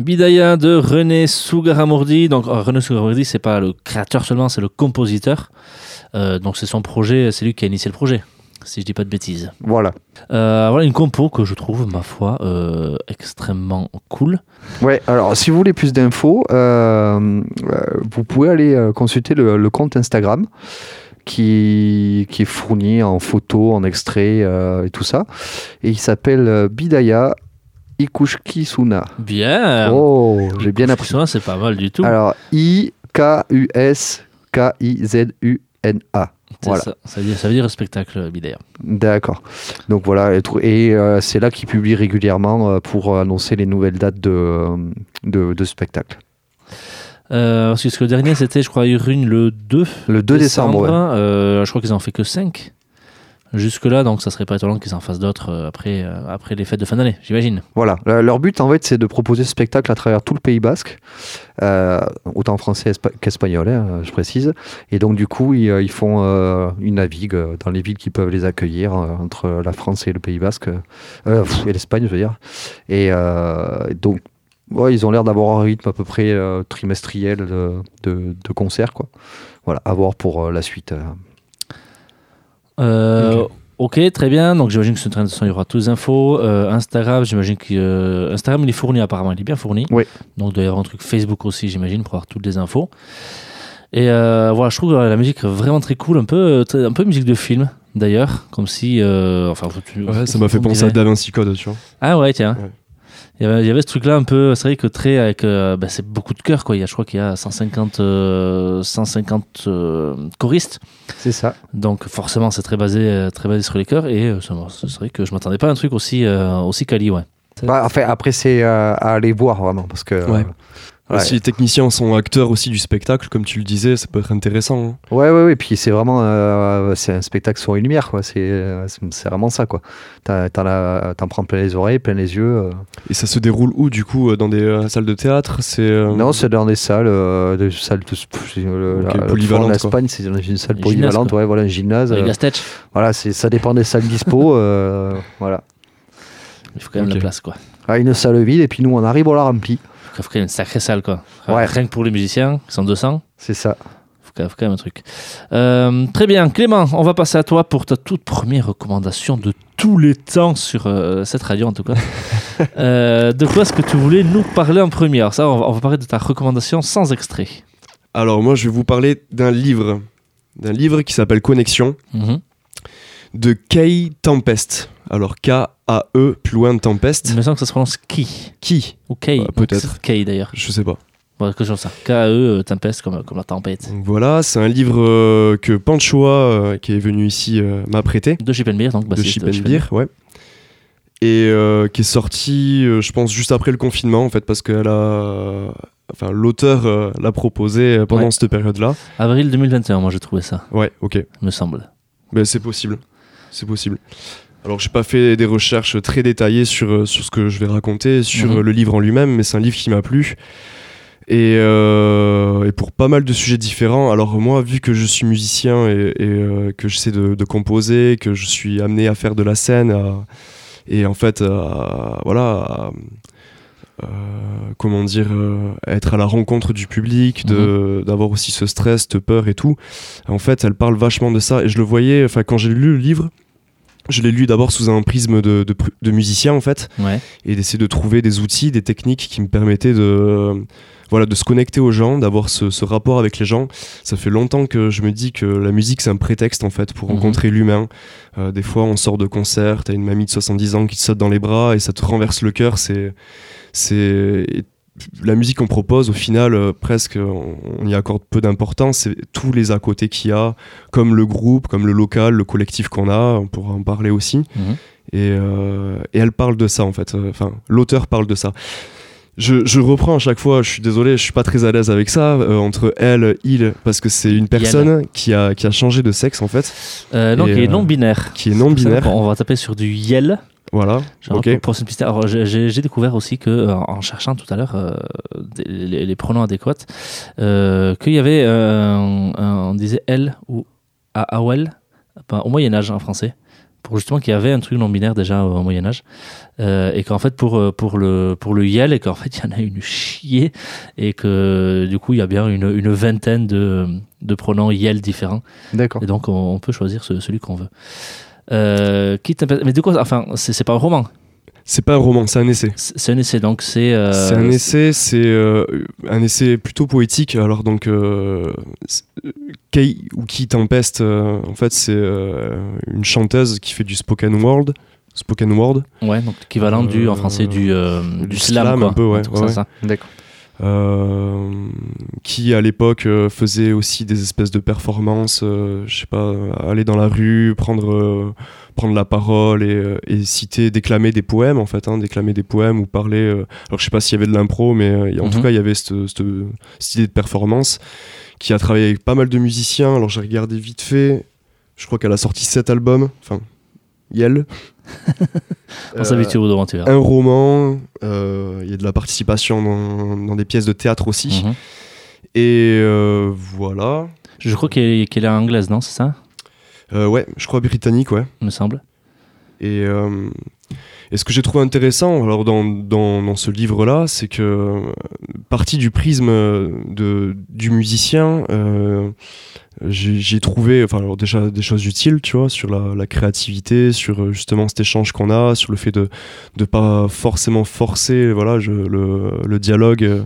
Bidaya de René Sugaramurdi. Donc euh, René Sugaramurdi, c'est pas le créateur seulement, c'est le compositeur. Euh, donc c'est son projet, c'est lui qui a initié le projet, si je dis pas de bêtises. Voilà. Euh, voilà une compo que je trouve, ma foi, extrêmement cool. Ouais, alors si vous voulez plus d'infos, vous pouvez aller consulter le, le compte Instagram qui, qui est fourni en photos, en extraits euh, et tout ça. Et il s'appelle euh, Bidaya Ikushikisuna. Bien. Oh, j'ai bien appris. C'est pas mal du tout. Alors, I-K-U-S-K-I-Z-U-N-A. Voilà. ça, ça veut dire, ça veut dire spectacle, Bidaya. D'accord. Donc voilà, et, euh, c'est là qu'il publie régulièrement euh, pour annoncer les nouvelles dates de, euh, de, de spectacle. Euh, parce que le dernier, c'était, je crois, Irune le 2 Le 2 décembre, ouais. Euh, je crois qu'ils en fait que 5 jusque-là, donc ça serait pas étonnant qu'ils en fassent d'autres euh, après, euh, après les fêtes de fin d'année, j'imagine. Voilà, Le- leur but en fait c'est de proposer ce spectacle à travers tout le Pays Basque, euh, autant français espa- qu'espagnol, hein, je précise. Et donc du coup ils, euh, font euh, une navigue euh, dans les villes qui peuvent les accueillir euh, entre la France et le Pays Basque, euh, et l'Espagne je veux dire. Et euh, donc ils ont l'air d'avoir un rythme à peu près euh, trimestriel de, de, de concerts quoi. Voilà, à voir pour euh, la suite. euh. Euh, ok, très bien. Donc j'imagine que sur le il y aura toutes les infos. Euh, Instagram, j'imagine que euh, Instagram il est fourni apparemment, il est bien fourni. Oui. Donc il doit y avoir un truc Facebook aussi, j'imagine, pour avoir toutes les infos. Et voilà, je trouve la musique vraiment très cool, un peu, très- un peu musique de film d'ailleurs, comme si. enfin, tu- Ouais, ça m'a fait penser à. Da Vinci Code, tu vois. Ah ouais, tiens. Ouais. Il y, avait, il y avait ce truc-là un peu, c'est vrai que très avec, euh, bah, c'est beaucoup de chœurs quoi. Il y a, je crois qu'il y a 150, euh, 150 euh, choristes, C'est ça. donc forcément c'est très basé, euh, très basé sur les chœurs et euh, c'est vrai que je m'attendais pas à un truc aussi, euh, aussi quali, ouais. Bah, enfin, après c'est euh, à aller voir vraiment parce que. Ouais. Ouais. Si les techniciens sont acteurs aussi du spectacle, comme tu le disais, ça peut être intéressant. hein. Ouais, ouais, ouais. Puis c'est vraiment, euh, c'est un spectacle son et lumière, quoi. C'est, euh, c'est vraiment ça, quoi. T'as- T'en prends plein les oreilles, plein les yeux. euh. Et ça se déroule où, du coup Dans des euh, salles de théâtre C'est euh, Non, c'est dans des salles, euh, des salles de, la- polyvalentes, En. Espagne, c'est dans une salle polyvalente, quoi. ouais, voilà, un gymnase. Euh, voilà, c'est, ça dépend des salles dispo, euh, voilà. il faut quand même Ok. la place quoi. Ah, une salle vide et puis nous on arrive, on la remplit. Il faut quand même une sacrée salle quoi. Ouais. Rien que pour les musiciens, qui sont 200. C'est ça. faut quand faut quand même un truc. Euh, très bien, Clément, on va passer à toi pour ta toute première recommandation de tous les temps sur euh, cette radio en tout cas. Euh, de quoi est-ce que tu voulais nous parler en premier? Alors ça, on va, on va parler de ta recommandation sans extrait. Alors, moi, je vais vous parler d'un livre. D'un livre qui s'appelle Connexion, Mhm. de Kay Tempest. Alors, K-A-E, plus loin de Tempest. Il me semble que ça se prononce qui Qui ou Kay. Euh, peut-être. Kay d'ailleurs. Je sais pas. Bon, quelque chose ça. K-A-E, euh, tempeste comme, comme la tempête. Donc voilà, c'est un livre euh, que Panchoa, euh, qui est venu ici, m'a prêté. De Chippenbeer, donc de bassiste Chippenbeer, ouais. Et euh, qui est sorti, euh, je pense, juste après le confinement, en fait, parce qu'elle a. Enfin, l'auteur l'a proposé pendant Ouais. cette période-là. Avril 2021, moi j'ai trouvé ça, Ouais, ok. me semble. Ben, c'est possible. C'est possible. Alors, j'ai pas fait des recherches très détaillées sur, euh, sur ce que je vais raconter, sur Mhm. euh, le livre en lui-même, mais c'est un livre qui m'a plu. Et, euh, et pour pas mal de sujets différents. Alors, moi, vu que je suis musicien et, et, euh, que j'essaie de, de composer, que je suis amené à faire de la scène, à- et en fait, à- voilà. à- euh, comment dire, être à la rencontre du public, de- d'avoir aussi ce stress, cette peur et tout. En fait, elle parle vachement de ça. Et je le voyais, enfin, quand j'ai lu le livre, je l'ai lu d'abord sous un prisme de, de, pr- de musicien, en fait, Ouais. et d'essayer de trouver des outils, des techniques qui me permettaient de, voilà, de se connecter aux gens, d'avoir ce, ce rapport avec les gens. Ça fait longtemps que je me dis que la musique, c'est un prétexte, en fait, pour Mhm. rencontrer l'humain. Euh, des fois, on sort de concert, t'as une mamie de 70 ans qui te saute dans les bras et ça te renverse le cœur. C'est, c'est la musique qu'on propose, au final, euh, presque, on, on y accorde peu d'importance. C'est tous les à côté qu'il y a, comme le groupe, comme le local, le collectif qu'on a. On pourra en parler aussi. Mhm. Et, euh, et elle parle de ça, en fait. Enfin, l'auteur parle de ça. Je, je reprends à chaque fois, je suis désolé, je suis pas très à l'aise avec ça, euh, entre elle, il, parce que c'est une personne qui a, qui a changé de sexe, en fait, Euh, non, Et, qui est euh, non-binaire. qui est non-binaire. On va taper sur du Yel. Voilà, Genre, ok. pour, pour j'ai- découvert aussi que, en cherchant tout à l'heure euh, les, les pronoms adéquats, qu'il y avait, un- un- on disait elle ou a- awel, au Moyen Âge en français, pour justement qu'il y avait un truc non binaire déjà au Moyen Âge euh, et qu'en fait pour euh, pour le pour le yel et qu'en fait il y en a une chier et que du coup il y a bien une, une vingtaine de, de pronoms yel différents D'accord. et donc on, on peut choisir ce- celui qu'on veut. Euh, qui t'appelle- mais de quoi enfin c'est pas un roman C'est pas un roman, c'est un essai. c'est un essai donc c'est euh, c'est un essai, c'est euh, un essai plutôt poétique. Alors donc, euh, Kei ou Ki Tempest, euh, en fait, c'est euh, une chanteuse qui fait du spoken word. Spoken word. ouais donc l'équivalent du en français du euh, du, du slam, slam, quoi. un peu, ouais, ouais, ouais. ça. D'accord. Euh, qui à l'époque euh, faisait aussi des espèces de performances, euh, je sais pas, aller dans la rue, prendre, prendre la parole et, et citer, déclamer des poèmes en fait, hein, déclamer des poèmes ou parler. alors je sais pas s'il y avait de l'impro, mais en Mhm. tout cas il y avait cette, cette- cette idée de performance qui a travaillé avec pas mal de musiciens. Alors j'ai regardé vite fait, je crois qu'elle a sorti sept albums, enfin, Yel. On s'habitue au un roman, euh, il y a de la participation dans, dans des pièces de théâtre aussi. Mhm. Et euh, voilà. je crois qu'elle est, anglaise non c'est ça? Euh, ouais, je crois britannique, ouais. il me semble Et, et ce que j'ai trouvé intéressant alors dans, dans, dans ce livre-là, c'est que euh, partie du prisme de, du musicien, euh, j'ai trouvé enfin, déjà des choses utiles, tu vois, sur la, créativité, sur euh, justement cet échange qu'on a, sur le fait de ne pas forcément forcer voilà, le, le dialogue. euh,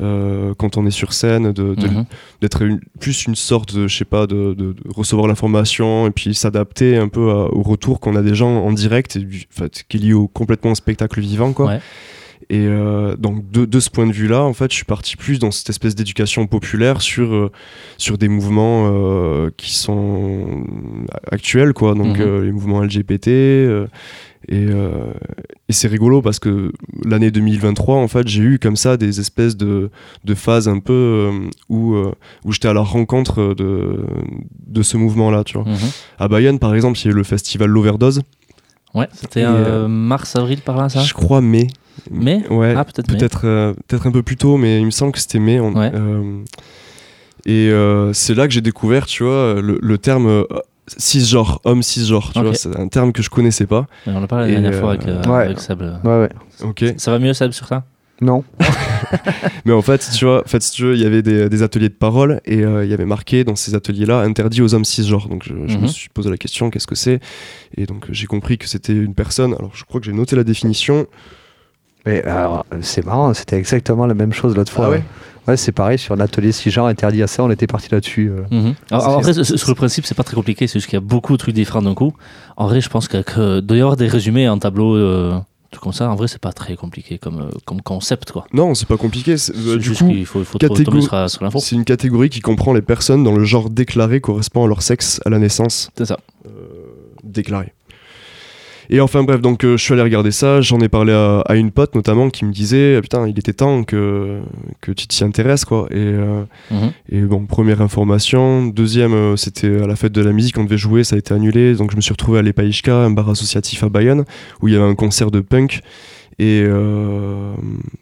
euh, quand on est sur scène, de, de- Mhm. d'être une- plus une sorte de, je sais pas, de, recevoir l'information et puis s'adapter un peu à- au retour qu'on a des gens en direct, et, du- en fait, qui est lié au, complètement au spectacle vivant, quoi. Ouais. Et euh, donc de, de ce point de vue-là, en fait, je suis parti plus dans cette espèce d'éducation populaire sur euh, sur des mouvements euh, qui sont actuels, quoi. Donc Mhm. les mouvements LGBT. Euh, et, euh, et c'est rigolo parce que l'année 2023, en fait, j'ai eu comme ça des espèces de, de phases un peu euh, où, euh, où j'étais à la rencontre de, de ce mouvement-là, tu vois. Mhm. À Bayonne, par exemple, il y a eu le festival L'Overdose. ouais c'était mars avril par là ça? Je crois mai. Mai? Ouais. ah peut-être. Peut-être peut-être un peu plus tôt, mais il me semble que c'était mai. on- Ouais. et c'est là que j'ai découvert, tu vois, le, le terme cisgenre, homme cisgenre. Tu vois, c'est un terme que je connaissais pas. On en a parlé la dernière fois euh, avec, euh, ouais. avec Seb. Ouais, ouais. Ok. Ça va mieux Seb sur ça? Non. Mais en fait, tu vois, en fait, si tu veux, il y avait des, des ateliers de parole et euh, il y avait marqué dans ces ateliers-là interdit aux hommes cisgenres. Donc je, je Mhm. me suis posé la question, qu'est-ce que c'est? Et donc j'ai compris que c'était une personne. Alors je crois que j'ai noté la définition. Mais alors, c'est marrant, c'était exactement la même chose l'autre fois. Ah ouais Ouais, c'est pareil, sur un atelier si genre interdit à ça, on était parti là-dessus. Alors, en vrai, sur le principe, c'est pas très compliqué, c'est juste qu'il y a beaucoup de trucs différents d'un coup. En vrai, je pense que, que doit y avoir des résumés en tableau, euh, trucs comme ça. En vrai, c'est pas très compliqué comme, euh, comme concept, quoi. Non, c'est pas compliqué. c'est- euh, C'est du coup, qu'il faut, il faut catégo- tomber sur, sur l'info. c'est une catégorie qui comprend les personnes dont le genre déclaré correspond à leur sexe à la naissance. C'est ça. euh, déclaré. Et enfin bref, donc euh, je suis allé regarder ça, j'en ai parlé à, à une pote notamment qui me disait Ah, putain il était temps que, que tu t'y intéresses quoi. Et, euh, Mhm. et bon première information, deuxième euh, c'était à la fête de la musique on devait jouer, ça a été annulé, donc je me suis retrouvé à l'Epaïchka, un bar associatif à Bayonne où il y avait un concert de punk. Et, euh,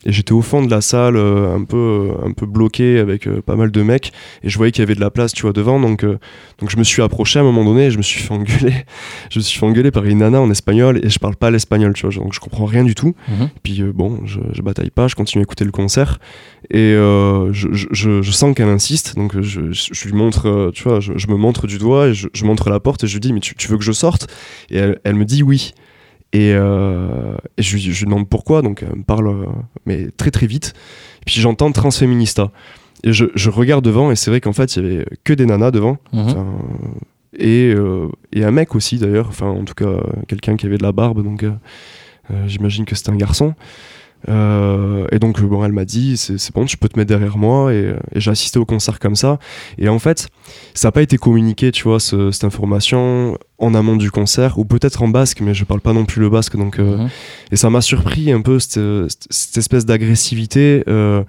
et j'étais au fond de la salle, euh, un peu, un peu bloqué avec euh, pas mal de mecs, et je voyais qu'il y avait de la place, tu vois, devant. Donc, euh, donc je me suis approché à un moment donné, et je me suis fait engueuler. je me suis fait engueuler par une nana en espagnol, et je parle pas l'espagnol, tu vois, donc je comprends rien du tout. Mhm. Puis euh, bon, je, je bataille pas, je continue à écouter le concert, et euh, je, je- je- je sens qu'elle insiste, donc euh, je, lui montre, euh, tu vois, je, me montre du doigt, et je, je montre la porte, et je lui dis, mais tu, tu veux que je sorte? Et elle, elle me dit oui. Et, euh, et je, lui- je lui demande pourquoi, donc elle me parle, euh, mais très très vite. Et puis j'entends Transfeminista. Et je, je regarde devant, et c'est vrai qu'en fait, il y avait que des nanas devant. Mhm. Enfin, et, euh, et un mec aussi d'ailleurs, enfin en tout cas euh, quelqu'un qui avait de la barbe, donc euh, euh, j'imagine que c'était un garçon. Euh, et donc euh, bon, elle m'a dit c'est bon, tu peux te mettre derrière moi et, euh, et j'ai assisté au concert comme ça. Et en fait, ça n'a pas été communiqué, tu vois, ce- cette information en amont du concert ou peut-être en basque, mais je parle pas non plus le basque, donc euh, Mhm. et ça m'a surpris un peu cette, espèce d'agressivité, euh,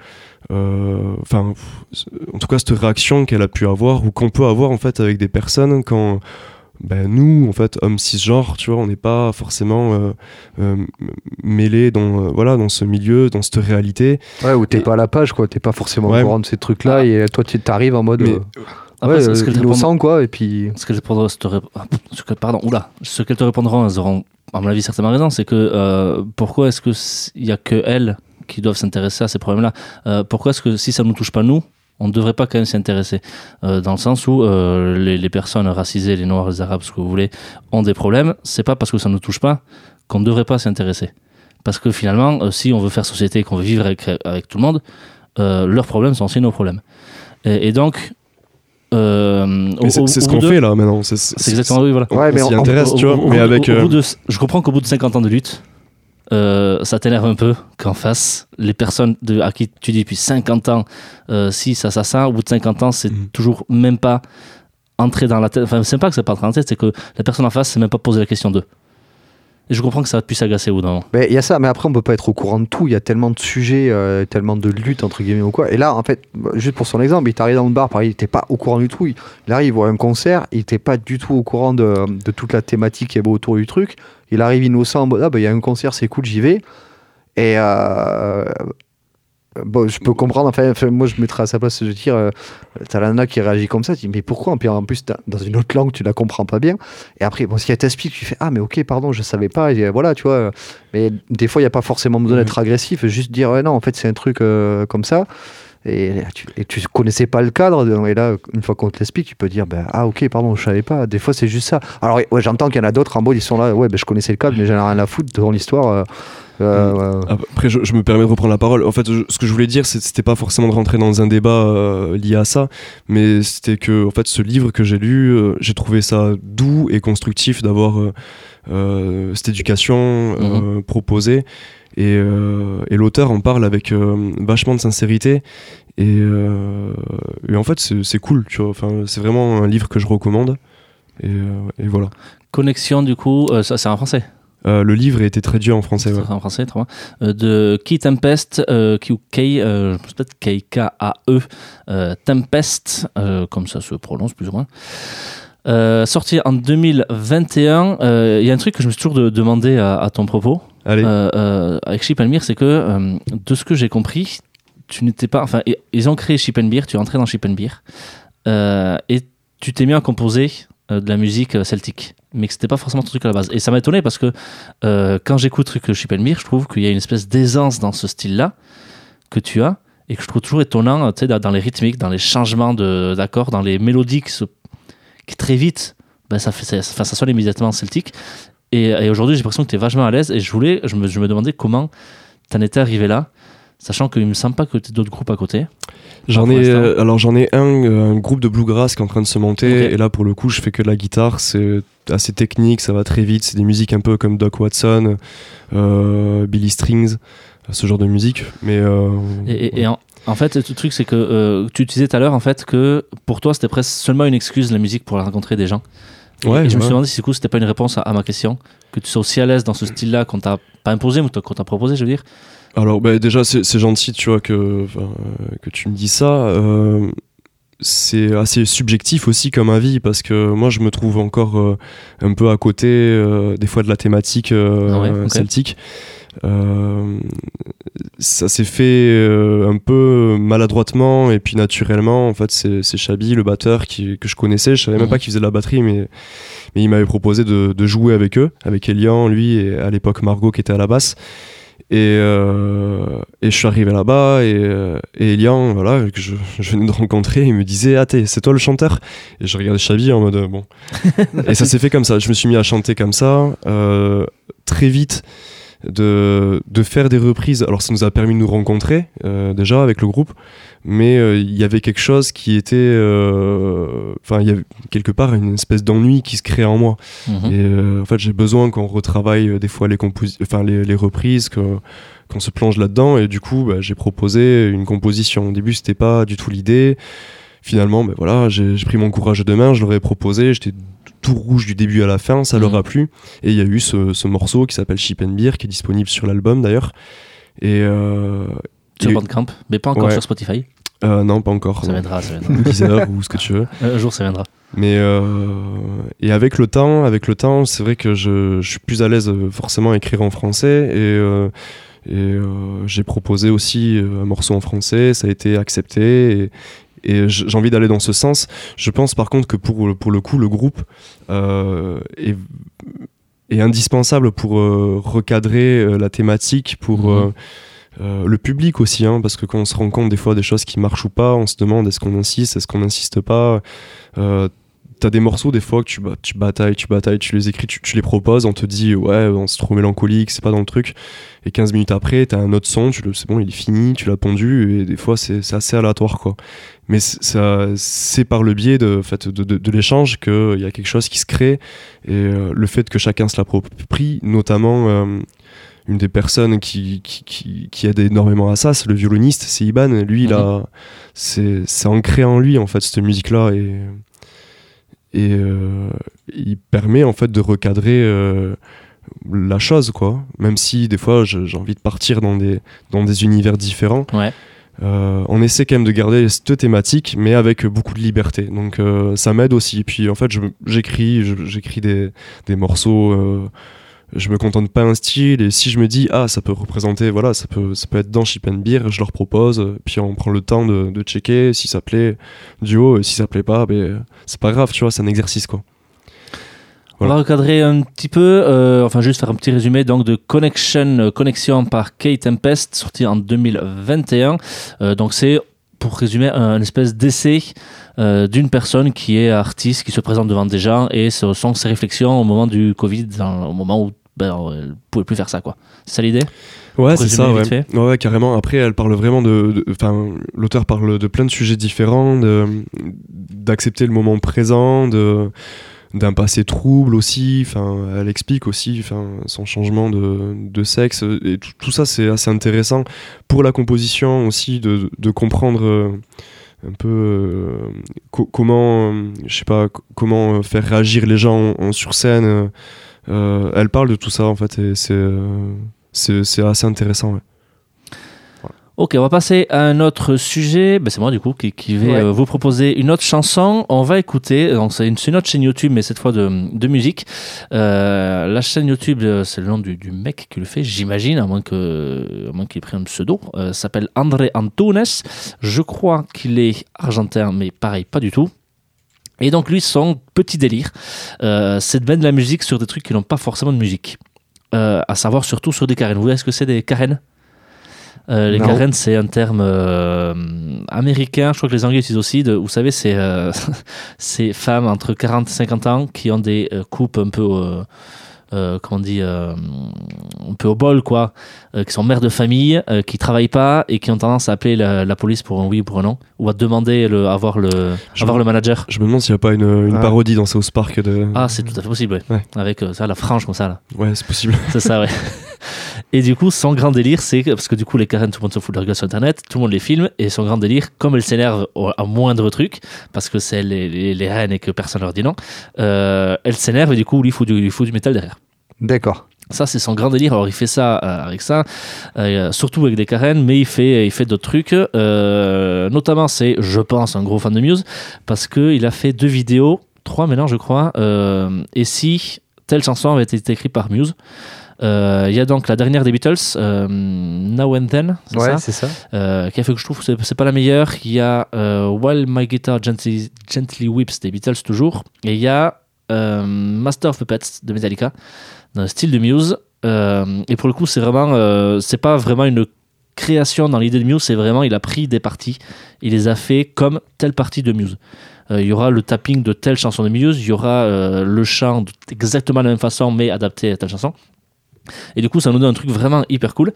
euh, enfin, en tout cas cette réaction qu'elle a pu avoir ou qu'on peut avoir en fait avec des personnes quand ben, nous, en fait, hommes cisgenres, tu vois, on n'est pas forcément euh, euh, mêlés dans, euh, voilà, dans ce milieu, dans cette réalité. Ouais, ou t'es Et- pas à la page, quoi. T'es pas forcément Ouais. au courant de ces trucs-là, et toi, tu t'arrives en mode. Mais euh, Après, Ouais, ce- ce qu'elles te répondront- innocent, quoi. Et puis. ce qu'elles te répondront- ah, pardon, oula, ce qu'elles te répondront, elles auront, à mon avis, certainement raison. C'est que euh, pourquoi est-ce qu'il n'y a que elles qui doivent s'intéresser à ces problèmes-là? Euh, Pourquoi est-ce que si ça ne nous touche pas nous, on ne devrait pas quand même s'y intéresser Euh, Dans le sens où euh, les, les personnes racisées, les noirs, les arabes, ce que vous voulez, ont des problèmes. C'est pas parce que ça ne nous touche pas qu'on ne devrait pas s'y intéresser. Parce que finalement, euh, si on veut faire société, qu'on veut vivre avec, avec tout le monde, euh, leurs problèmes sont aussi nos problèmes. Et, et donc, euh, Mais c'est ce qu'on fait là maintenant. C'est exactement oui, voilà. Ouais, mais on s'y intéresse, Au- tu vois. au- mais au- avec. au euh, bout de- je comprends qu'au bout de 50 ans de lutte, euh, ça t'énerve un peu qu'en face, les personnes de, à qui tu dis depuis 50 ans, euh, si ça, ça, ça, au bout de 50 ans, c'est Mhm. toujours même pas entré dans la tête. Enfin, c'est pas que c'est pas entré dans la tête, c'est que la personne en face s'est même pas posé la question d'eux. Je comprends que ça puisse agacer au bout d'un moment. Mais il y a ça, mais après on peut pas être au courant de tout. Il y a tellement de sujets, euh, tellement de luttes entre guillemets ou quoi. Et là, en fait, juste pour son exemple, il est arrivé dans le bar, pareil, il était pas au courant du tout. Il, il arrive, il voit un concert, il était pas du tout au courant de, de toute la thématique qui est autour du truc. Il arrive innocent en mode ah bah il y a un concert, c'est cool, j'y vais. Et euh, bon, je peux comprendre. Enfin, enfin, moi je mettrais à sa place, je veux dire, euh, t'as la nana qui réagit comme ça, tu dis mais pourquoi? Puis en plus dans une autre langue, tu la comprends pas bien. Et après, bon, si elle t'explique, tu fais ah mais ok, pardon, je savais pas. Et voilà, tu vois. Mais des fois, il n'y a pas forcément besoin d'être agressif, juste dire ouais, non, en fait, c'est un truc euh, comme ça. Et tu, et tu connaissais pas le cadre. Et là, une fois qu'on te l'explique, tu peux dire ben, ah ok, pardon, je savais pas. Des fois, c'est juste ça. Alors, ouais, j'entends qu'il y en a d'autres en mode, ils sont là, ouais, ben, je connaissais le cadre, mais j'en ai rien à foutre devant l'histoire. euh, euh, euh, Après, je, je me permets de reprendre la parole. En fait, je- ce que je voulais dire, c'était pas forcément de rentrer dans un débat euh, lié à ça, mais c'était que, en fait, ce livre que j'ai lu, euh, j'ai trouvé ça doux et constructif d'avoir euh, cette éducation euh, proposée. Et, et l'auteur en parle avec vachement de sincérité. Et, et en fait, c'est cool, tu vois. Enfin, c'est vraiment un livre que je recommande. Et, et voilà. Connexion, du coup, ça c'est en français. Euh, le livre a été traduit en français. ouais. En français, très bien. Euh, de Key Tempest, euh, Q- K, euh, peut-être K-K-A-E, euh, Tempest, euh, comme ça se prononce plus ou moins. Euh, sorti en 2021. Euh, Il y a un truc que je me suis toujours de- demandé à, à ton propos, Allez. euh, avec Chip and Beer, c'est que de ce que j'ai compris, tu n'étais pas. Enfin, ils ont créé Chip and Beer, tu es entré dans Chip Beer, et tu t'es mis à composer de la musique euh, celtique, mais que c'était pas forcément ton truc à la base. Et ça m'a étonné parce que euh, quand j'écoute truc Beer, je trouve qu'il y a une espèce d'aisance dans ce style-là que tu as et que je trouve toujours étonnant, tu dans les rythmiques, dans les changements d'accords, dans les mélodies qui, très vite, ben, ça, fait, ça, ça sonne immédiatement celtique. Et, et aujourd'hui, j'ai l'impression que tu es vachement à l'aise et je voulais, je me, je me demandais comment t'en étais arrivé là, sachant qu'il me semble pas que tu d'autres groupes à côté. J'en ai, euh, alors j'en ai un, euh, un groupe de bluegrass qui est en train de se monter, et là pour le coup je fais que de la guitare, c'est assez technique, ça va très vite, c'est des musiques un peu comme Doc Watson, euh, Billy Strings, ce genre de musique, mais euh, Et, et- et en, en fait, le truc, c'est que euh, tu disais tout à l'heure, en fait, que pour toi, c'était presque seulement une excuse, la musique, pour rencontrer des gens. Et- Ouais, et je me suis demandé si du coup, c'était pas une réponse à, à ma question, que tu sois aussi à l'aise dans ce style-là qu'on t'a pas imposé, mais qu'on t'a proposé, je veux dire. Alors bah, déjà c'est gentil tu vois que, euh, que tu me dis ça. euh, c'est assez subjectif aussi comme avis parce que moi je me trouve encore euh, un peu à côté euh, des fois de la thématique euh, Ah ouais, celtique. Euh, ça s'est fait euh, un peu maladroitement et puis naturellement en fait c'est c'est Chabi le batteur qui, que je connaissais je savais même Mhm. pas qu'il faisait de la batterie mais, mais il m'avait proposé de, de jouer avec eux avec Elian lui et à l'époque Margot qui était à la basse et, euh, et je suis arrivé là-bas et, euh, et Elian, voilà, que je, je venais de rencontrer, il me disait Ah, t'es- c'est toi le chanteur? Et je regardais Chabi en mode euh, Bon. et ça s'est fait comme ça. Je me suis mis à chanter comme ça. euh, très vite, de, de faire des reprises. Alors, ça nous a permis de nous rencontrer euh, déjà avec le groupe, mais euh, il y avait quelque chose qui était. euh, Enfin, il y avait quelque part une espèce d'ennui qui se créait en moi. Mhm. Et en fait, j'ai besoin qu'on retravaille des fois les, enfin, les, les reprises, que- qu'on se plonge là-dedans. Et du coup, bah, j'ai proposé une composition. Au début, c'était pas du tout l'idée. Finalement, bah, voilà, j'ai pris mon courage à deux mains, je leur ai proposé. J'étais tout rouge du début à la fin, ça leur a plu. Et il y a eu ce, ce morceau qui s'appelle Chip and Beer, qui est disponible sur l'album d'ailleurs. Et euh, Sur et- Bandcamp, mais pas encore Ouais. sur Spotify. euh, non, pas encore. Ça non. viendra, ça viendra. Ou ce que tu veux. Un jour, ça viendra. Mais euh, et avec le temps, avec le temps, c'est vrai que je, je suis plus à l'aise euh, forcément à écrire en français et, et euh, j'ai proposé aussi un morceau en français, ça a été accepté et, et j'ai envie d'aller dans ce sens. Je pense par contre que pour, pour le coup, le groupe euh, est, est indispensable pour euh, recadrer euh, la thématique, pour Mhm. euh, le public aussi, hein, parce que quand on se rend compte des fois des choses qui marchent ou pas, on se demande est-ce qu'on insiste, est-ce qu'on n'insiste pas. Euh, T'as des morceaux des fois que tu, tu batailles, tu batailles, tu les écris, tu, tu les proposes, on te dit ouais, c'est trop mélancolique, c'est pas dans le truc. Et 15 minutes après, t'as un autre son, tu le- c'est bon, il est fini, tu l'as pondu, et des fois c'est c'est assez aléatoire quoi. Mais c'est- ça- c'est par le biais de, fait, de, de, de l'échange qu'il y a quelque chose qui se crée, et euh, le fait que chacun se l'approprie, notamment. euh, une des personnes qui, qui, qui, qui aide énormément à ça, c'est le violoniste, c'est Iban. Lui, il a, c'est, c'est ancré en lui, en fait, cette musique-là. Et, et euh, il permet, en fait, de recadrer euh, la chose, quoi. Même si, des fois, j'ai envie de partir dans des, dans des univers différents. Ouais. Euh, on essaie quand même de garder cette thématique, mais avec beaucoup de liberté. Donc euh, ça m'aide aussi. Puis en fait, j'écris, j'écris des, des morceaux. euh, je me contente pas un style et si je me dis ah ça peut représenter voilà ça peut ça peut être dans Chip and Beer je leur propose puis on prend le temps de, de checker si ça plaît duo et si ça plaît pas ben c'est pas grave tu vois c'est un exercice quoi On Voilà. va recadrer un petit peu, euh, enfin juste faire un petit résumé donc de Connection, euh, Connexion par Kate Tempest, sorti en 2021. Euh, donc c'est, pour résumer, un, espèce d'essai euh, d'une personne qui est artiste, qui se présente devant des gens et ce sont ses réflexions au moment du Covid, dans- au moment où ben, elle ne pouvait plus faire ça. quoi. C'est ça l'idée Ouais, c'est ça, ouais. fait. carrément. Après, elle parle vraiment de. Enfin, l'auteur parle de plein de sujets différents, d'accepter le moment présent, de d'un passé trouble aussi. Enfin, elle explique aussi enfin, son changement de, de sexe. Et tout, tout ça, c'est assez intéressant pour la composition aussi, de, de comprendre. euh, un peu euh, co- comment euh, je sais pas co- comment euh, faire réagir les gens en, en sur scène euh, elle parle de tout ça en fait et c'est euh, assez intéressant. ouais. Ok, on va passer à un autre sujet. Ben, c'est moi du coup qui, qui vais Ouais. euh, vous proposer une autre chanson. On va écouter, donc c'est une, autre chaîne YouTube, mais cette fois de, de musique. Euh, la chaîne YouTube, c'est le nom du, du mec qui le fait, j'imagine, à moins que, à moins qu'il ait pris un pseudo. Euh, s'appelle André Antunes. Je crois qu'il est argentin, mais pareil, pas du tout. Et donc lui, son petit délire, euh, c'est de mettre de la musique sur des trucs qui n'ont pas forcément de musique. Euh, à savoir surtout sur des carènes. Vous voyez ce que c'est des carènes Euh, les carènes, c'est un terme euh, américain, je crois que les Anglais utilisent aussi. De, vous savez, c'est euh, ces femmes entre 40 et 50 ans qui ont des coupes un peu, euh, comment on dit, euh, un peu au bol, quoi, euh, qui sont mères de famille, euh, qui travaillent pas et qui ont tendance à appeler la, la police pour un oui ou pour un non, ou à demander le, avoir, le, Je- avoir le manager. Je me demande s'il n'y a pas une, une Ah. parodie dans South Park de. Ah, c'est tout à fait possible, ouais. Ouais. Avec euh, ça, la frange comme ça, là. Ouais, c'est possible. C'est ça, ouais. Et du coup, son grand délire, c'est parce que du coup, les Karen, tout le monde se fout de leur gueule sur Internet, tout le monde les filme, et son grand délire, comme elle s'énerve à moindre truc, parce que c'est les, les, les reines et que personne leur dit non, euh, elle s'énerve et du coup, lui, il fout du, il fout du métal derrière. D'accord. Ça, c'est son grand délire. Alors, il fait ça euh, avec ça, euh, surtout avec des Karen, mais il fait, il fait d'autres trucs. Euh, notamment, c'est, je pense, un gros fan de Muse, parce qu'il a fait deux vidéos, trois maintenant, je crois. et si telle chanson avait été écrite par Muse il y a donc la dernière des Beatles, euh, Now and Then, c'est Ouais, ça c'est ça. euh, qui a fait que je trouve que c'est- pas la meilleure. Il y a euh, While My Guitar Gently, Gently Whips des Beatles toujours. Et il y a euh, Master of Puppets de Metallica dans le style de Muse. Euh, et pour le coup, c'est vraiment, euh, c'est pas vraiment une création dans l'idée de Muse, c'est vraiment il a pris des parties, il les a fait comme telle partie de Muse. Euh, il y aura le tapping de telle chanson de Muse, il y aura euh, le chant de- exactement de la même façon mais adapté à telle chanson. Et du coup, ça nous donne un truc vraiment hyper cool.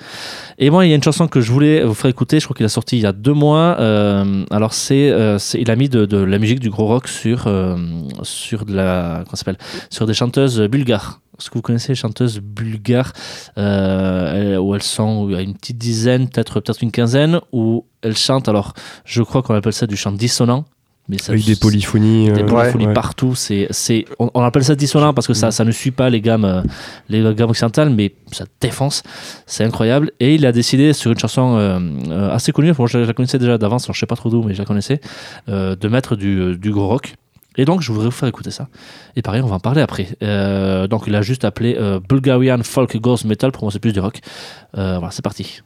Et moi, il y a une chanson que je voulais vous faire écouter. Je crois qu'il a sorti il y a deux mois. Euh, alors, euh, c'est- il a mis de, la musique du gros rock sur euh, sur de la s'appelle? Sur des chanteuses bulgares. Est-ce que vous connaissez les chanteuses bulgares? Euh, elles- où elles sont à une petite dizaine, peut-être peut-être une quinzaine, où elles chantent. Alors, je crois qu'on appelle ça du chant dissonant. Mais ça, Avec des polyphonies. des euh, polyphonies ouais. partout. C'est, c'est, on, on appelle ça dissonant parce que ça, ça ne suit pas les gammes, euh, les gammes occidentales, mais ça défonce. C'est incroyable. Et il a décidé sur une chanson euh, assez connue, je, la connaissais déjà d'avance, je sais pas trop d'où, mais je la connaissais, euh, de mettre du, du gros rock. Et donc, je voudrais vous faire écouter ça. Et pareil, on va en parler après. Euh, donc, il a juste appelé euh, Bulgarian Folk Ghost Metal. Pour moi, c'est plus du rock. Euh, voilà, c'est parti.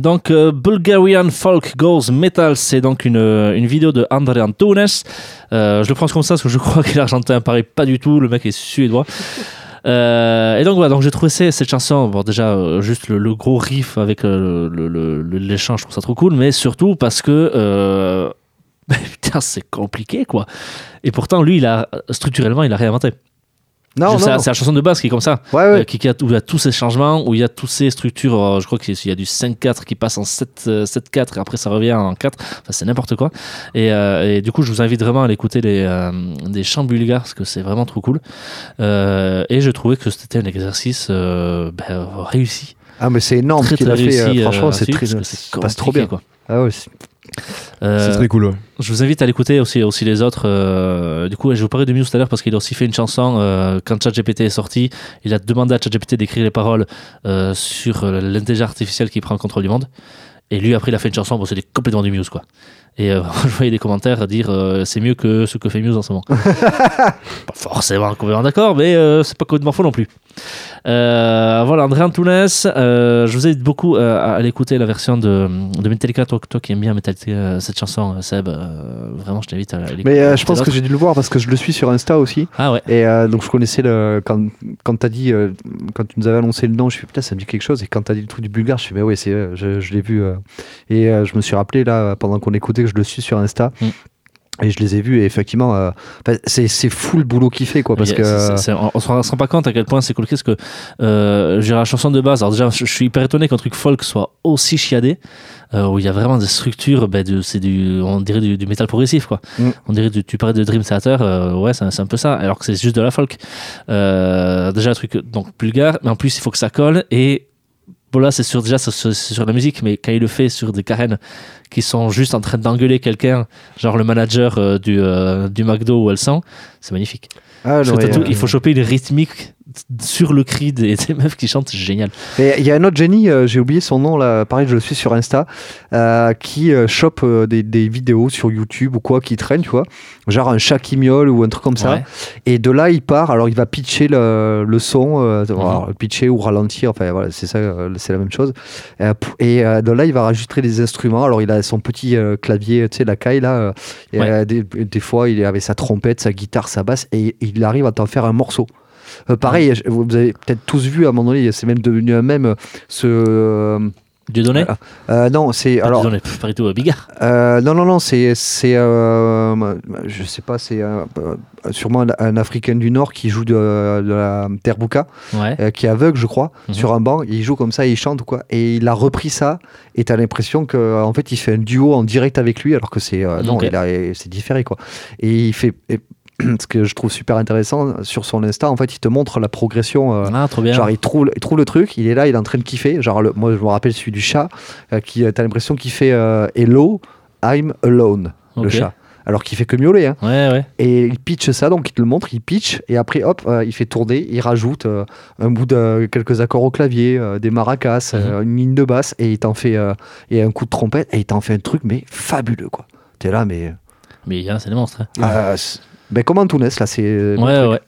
Donc, euh, Bulgarian Folk Goes Metal, c'est donc une, une vidéo de André Antunes. Euh, je le prends comme ça parce que je crois qu'il est argentin, pareil pas du tout. Le mec est suédois. Euh, et donc voilà, donc j'ai trouvé cette chanson, bon déjà euh, juste le, gros riff avec euh, l'échange, je trouve ça trop cool, mais surtout parce que euh, putain c'est compliqué quoi. Et pourtant lui il a structurellement il a réinventé. Non, c'est non. la- c'est la chanson de base qui est comme ça. Ouais, Euh, ouais. qui, qui a, où il y a tous ces changements, où il y a toutes ces structures. euh, je crois qu'il y a du 5-4 qui passe en 7, euh, 7-4 et après ça revient en 4. Enfin, c'est n'importe quoi. Et, euh, et du coup, je vous invite vraiment à aller écouter les, euh, des chants bulgares parce que c'est vraiment trop cool. Euh, et je trouvais que c'était un exercice euh, ben, réussi. Ah, mais c'est énorme Très, qu'il très a fait. réussi. euh, euh, Franchement, c'est là-dessus, très. parce que Ça c'est passe trop compliqué, bien. Quoi. Ah ouais, c'est- Euh, C'est très cool. ouais. Je vous invite à l'écouter aussi, aussi les autres. euh, du coup, je vous parlais de Muse tout à l'heure parce qu'il a aussi fait une chanson. euh, quand ChatGPT est sorti, il a demandé à ChatGPT d'écrire les paroles euh, sur euh, l'intelligence artificielle qui prend le contrôle du monde. Et lui, après, il a fait une chanson. Bon, c'était complètement du Muse, quoi. Et euh, je voyais des commentaires dire euh, c'est mieux que ce que fait Muse en ce moment. pas forcément complètement d'accord, mais euh, c'est pas complètement faux non plus. Euh, voilà, André Antunes, euh, je vous invite beaucoup à aller écouter la version de, de Metallica. Toi, toi qui aimes bien Metallica, cette chanson, Seb, vraiment, je t'invite à l'écouter. Mais je pense que j'ai dû le voir parce que je le suis sur Insta aussi. Ah ouais. Et donc je connaissais le quand quand t'as dit quand tu nous avais annoncé le nom, je suis putain ça me dit quelque chose. Et quand t'as dit le truc du bulgare, je suis mais ouais c'est euh, je, je l'ai vu et je me suis rappelé là pendant qu'on écoutait que je le suis sur Insta. Mm. Et je les ai vus et effectivement euh, c'est c'est fou le boulot qu'il fait quoi parce que on, on se rend, pas compte à quel point c'est cool parce que euh, la chanson de base. Alors déjà, je, je suis hyper étonné qu'un truc folk soit aussi chiadé, euh, où il y a vraiment des structures, ben, de, c'est du, on dirait du, du métal progressif quoi. Mm. On dirait du, tu parlais de Dream Theater, euh, ouais, c'est, un- peu ça. Alors que c'est juste de la folk. Déjà un truc donc bulgare, mais en plus il faut que ça colle et Bon là c'est sur déjà c'est sur, la musique mais quand il le fait sur des carènes qui sont juste en train d'engueuler quelqu'un genre le manager euh, du, euh, du McDo où elles sont c'est magnifique. Ah, parce que tout- euh, il faut choper une rythmique sur le cri des, des meufs qui chantent, c'est génial. Il y a un autre génie, euh, j'ai oublié son nom là, pareil je le suis sur Insta, euh, qui euh, chope euh, des, des vidéos sur YouTube ou quoi qui traînent, tu vois, genre un chat qui miaule ou un truc comme ça. Ouais. Et de là il part, alors il va pitcher le, le son, Mhm. alors, pitcher ou ralentir, enfin voilà, c'est ça, c'est la même chose. Et de là il va rajouter des instruments, alors il a son petit clavier, tu sais, la caille là, et, Ouais. des, des fois il avec sa trompette, sa guitare, sa basse, et il arrive à t'en faire un morceau. Euh, pareil, vous avez peut-être tous vu à un moment donné, c'est même devenu un même ce. euh, Dieudonné euh, non, c'est alors. Dieudonné, pas du tout, euh, Bigard. Euh, non, non, non, c'est, c'est, euh, je sais pas, c'est euh, euh, sûrement un, un Africain du Nord qui joue de, de la terbouka, Ouais. euh, qui est aveugle, je crois, Mhm. sur un banc. Il joue comme ça, il chante ou quoi, et il a repris ça. Et t'as l'impression que, en fait, il fait un duo en direct avec lui, alors que c'est euh, non, Ok. il a, c'est différé quoi. Et il fait. et ce que je trouve super intéressant sur son Insta, en fait, il te montre la progression. euh, Ah, trop bien. Genre il trouve, il trouve le truc, il est là, il est en train de kiffer. Genre le- moi je me rappelle celui du chat, euh, qui euh, t'as l'impression qu'il fait euh, Hello, I'm alone, le chat. Alors qu'il fait que miauler. Hein. Ouais, ouais. Et il pitch ça, donc il te le montre, il pitch, et après hop, il fait tourner, il rajoute un bout de quelques accords au clavier, des maracas, Mhm. une ligne de basse, et il t'en fait et un coup de trompette, et il t'en fait un truc mais fabuleux quoi. T'es là mais Mais il y en a, c'est des monstres. hein. Euh, ben comment Antunes là c'est le Ouais, ouais.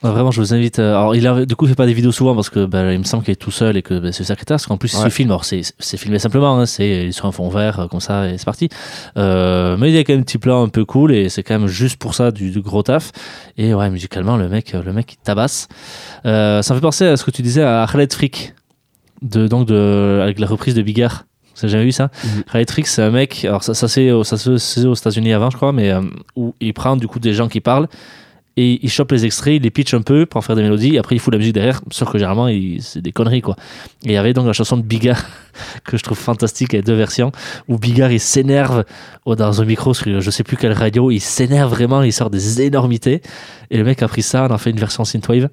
Vraiment, je vous invite. euh, Alors, il a, du coup, fait pas des vidéos souvent parce que bah, il me semble qu'il est tout seul et que bah, c'est secrétaire. Parce qu'en plus, il se filme. Alors, c'est c'est filmé simplement. hein, c'est sur un fond vert euh, comme ça et c'est parti. Euh, mais il y a quand même un petit plan un peu cool et c'est quand même juste pour ça du, du gros taf. Et ouais, musicalement, le mec, euh, le mec, il tabasse. Euh, ça me fait penser à ce que tu disais à Khaled Frick, de, donc de, avec la reprise de Bigard. Avez jamais vu ça Frick, c'est un mec. Alors, ça, ça c'est aux États-Unis avant, je crois, mais euh, où il prend du coup des gens qui parlent et il chope les extraits, il les pitch un peu pour en faire des mélodies, et après il fout la musique derrière, sauf que généralement c'est des conneries quoi. Et il y avait donc la chanson de Bigard que je trouve fantastique, il y a deux versions, où Bigard il s'énerve dans un micro sur je sais plus quelle radio, il s'énerve vraiment, il sort des énormités, et le mec a pris ça, on a fait une version synthwave,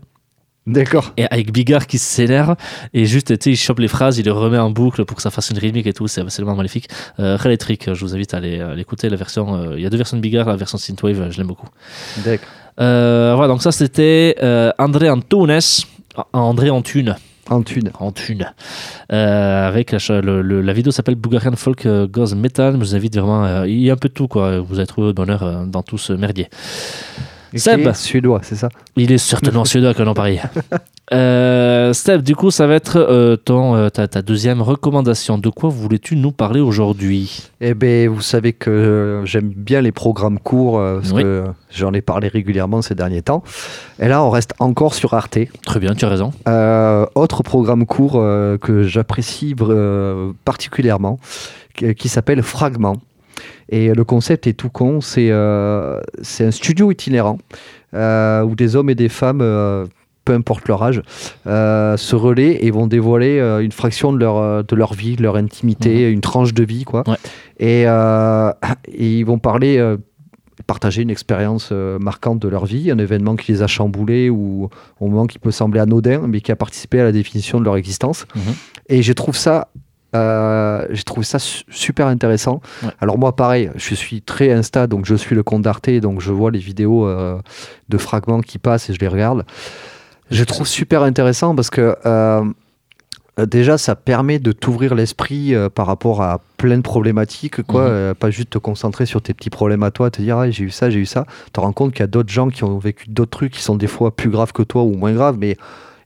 D'accord. et avec Bigard qui s'énerve, et juste tu sais, il chope les phrases, il les remet en boucle pour que ça fasse une rythmique et tout, c'est absolument magnifique. Euh, Electric, je vous invite à aller, à aller écouter la version, euh, il y a deux versions de Bigard, la version synthwave, je l'aime beaucoup. D'accord. Euh, voilà, donc ça c'était euh, André Antunes, André Antune, Antune. Antune. Euh, avec la, le- le- la vidéo s'appelle Bulgarian Folk Goes Metal. Je vous invite vraiment, il y a un peu de tout quoi. Vous allez trouver votre bonheur dans tout ce merdier. Et Seb. Suédois, c'est ça? Il est certainement suédois que non pareil. Euh, Steph, du coup, ça va être euh, ton, euh, ta, ta deuxième recommandation. De quoi voulais-tu nous parler aujourd'hui? Eh bien, vous savez que euh, j'aime bien les programmes courts, parce Oui. que j'en ai parlé régulièrement ces derniers temps. Et là, on reste encore sur Arte. Très bien, tu as raison. Autre programme court que j'apprécie particulièrement, qui, qui s'appelle Fragment. Et le concept est tout con, c'est euh, un studio itinérant euh, où des hommes et des femmes, euh, peu importe leur âge, euh, se relaient et vont dévoiler une fraction de leur, de leur vie, de leur intimité, une tranche de vie. Quoi. Ouais. Et, et ils vont parler, partager une expérience euh, marquante de leur vie, un événement qui les a chamboulés ou au moment qui peut sembler anodin, mais qui a participé à la définition de leur existence. Mhm. Et je trouve ça, euh, j'ai trouvé ça su- super intéressant. Ouais. Alors moi, pareil, je suis très Insta, donc je suis le compte d'Arte, donc je vois les vidéos euh, de fragments qui passent et je les regarde. Je trouve super intéressant parce que euh, déjà, ça permet de t'ouvrir l'esprit par rapport à plein de problématiques, quoi. Mhm. Pas juste te concentrer sur tes petits problèmes à toi, te dire ah, j'ai eu ça, j'ai eu ça. Tu te rends compte qu'il y a d'autres gens qui ont vécu d'autres trucs qui sont des fois plus graves que toi ou moins graves, mais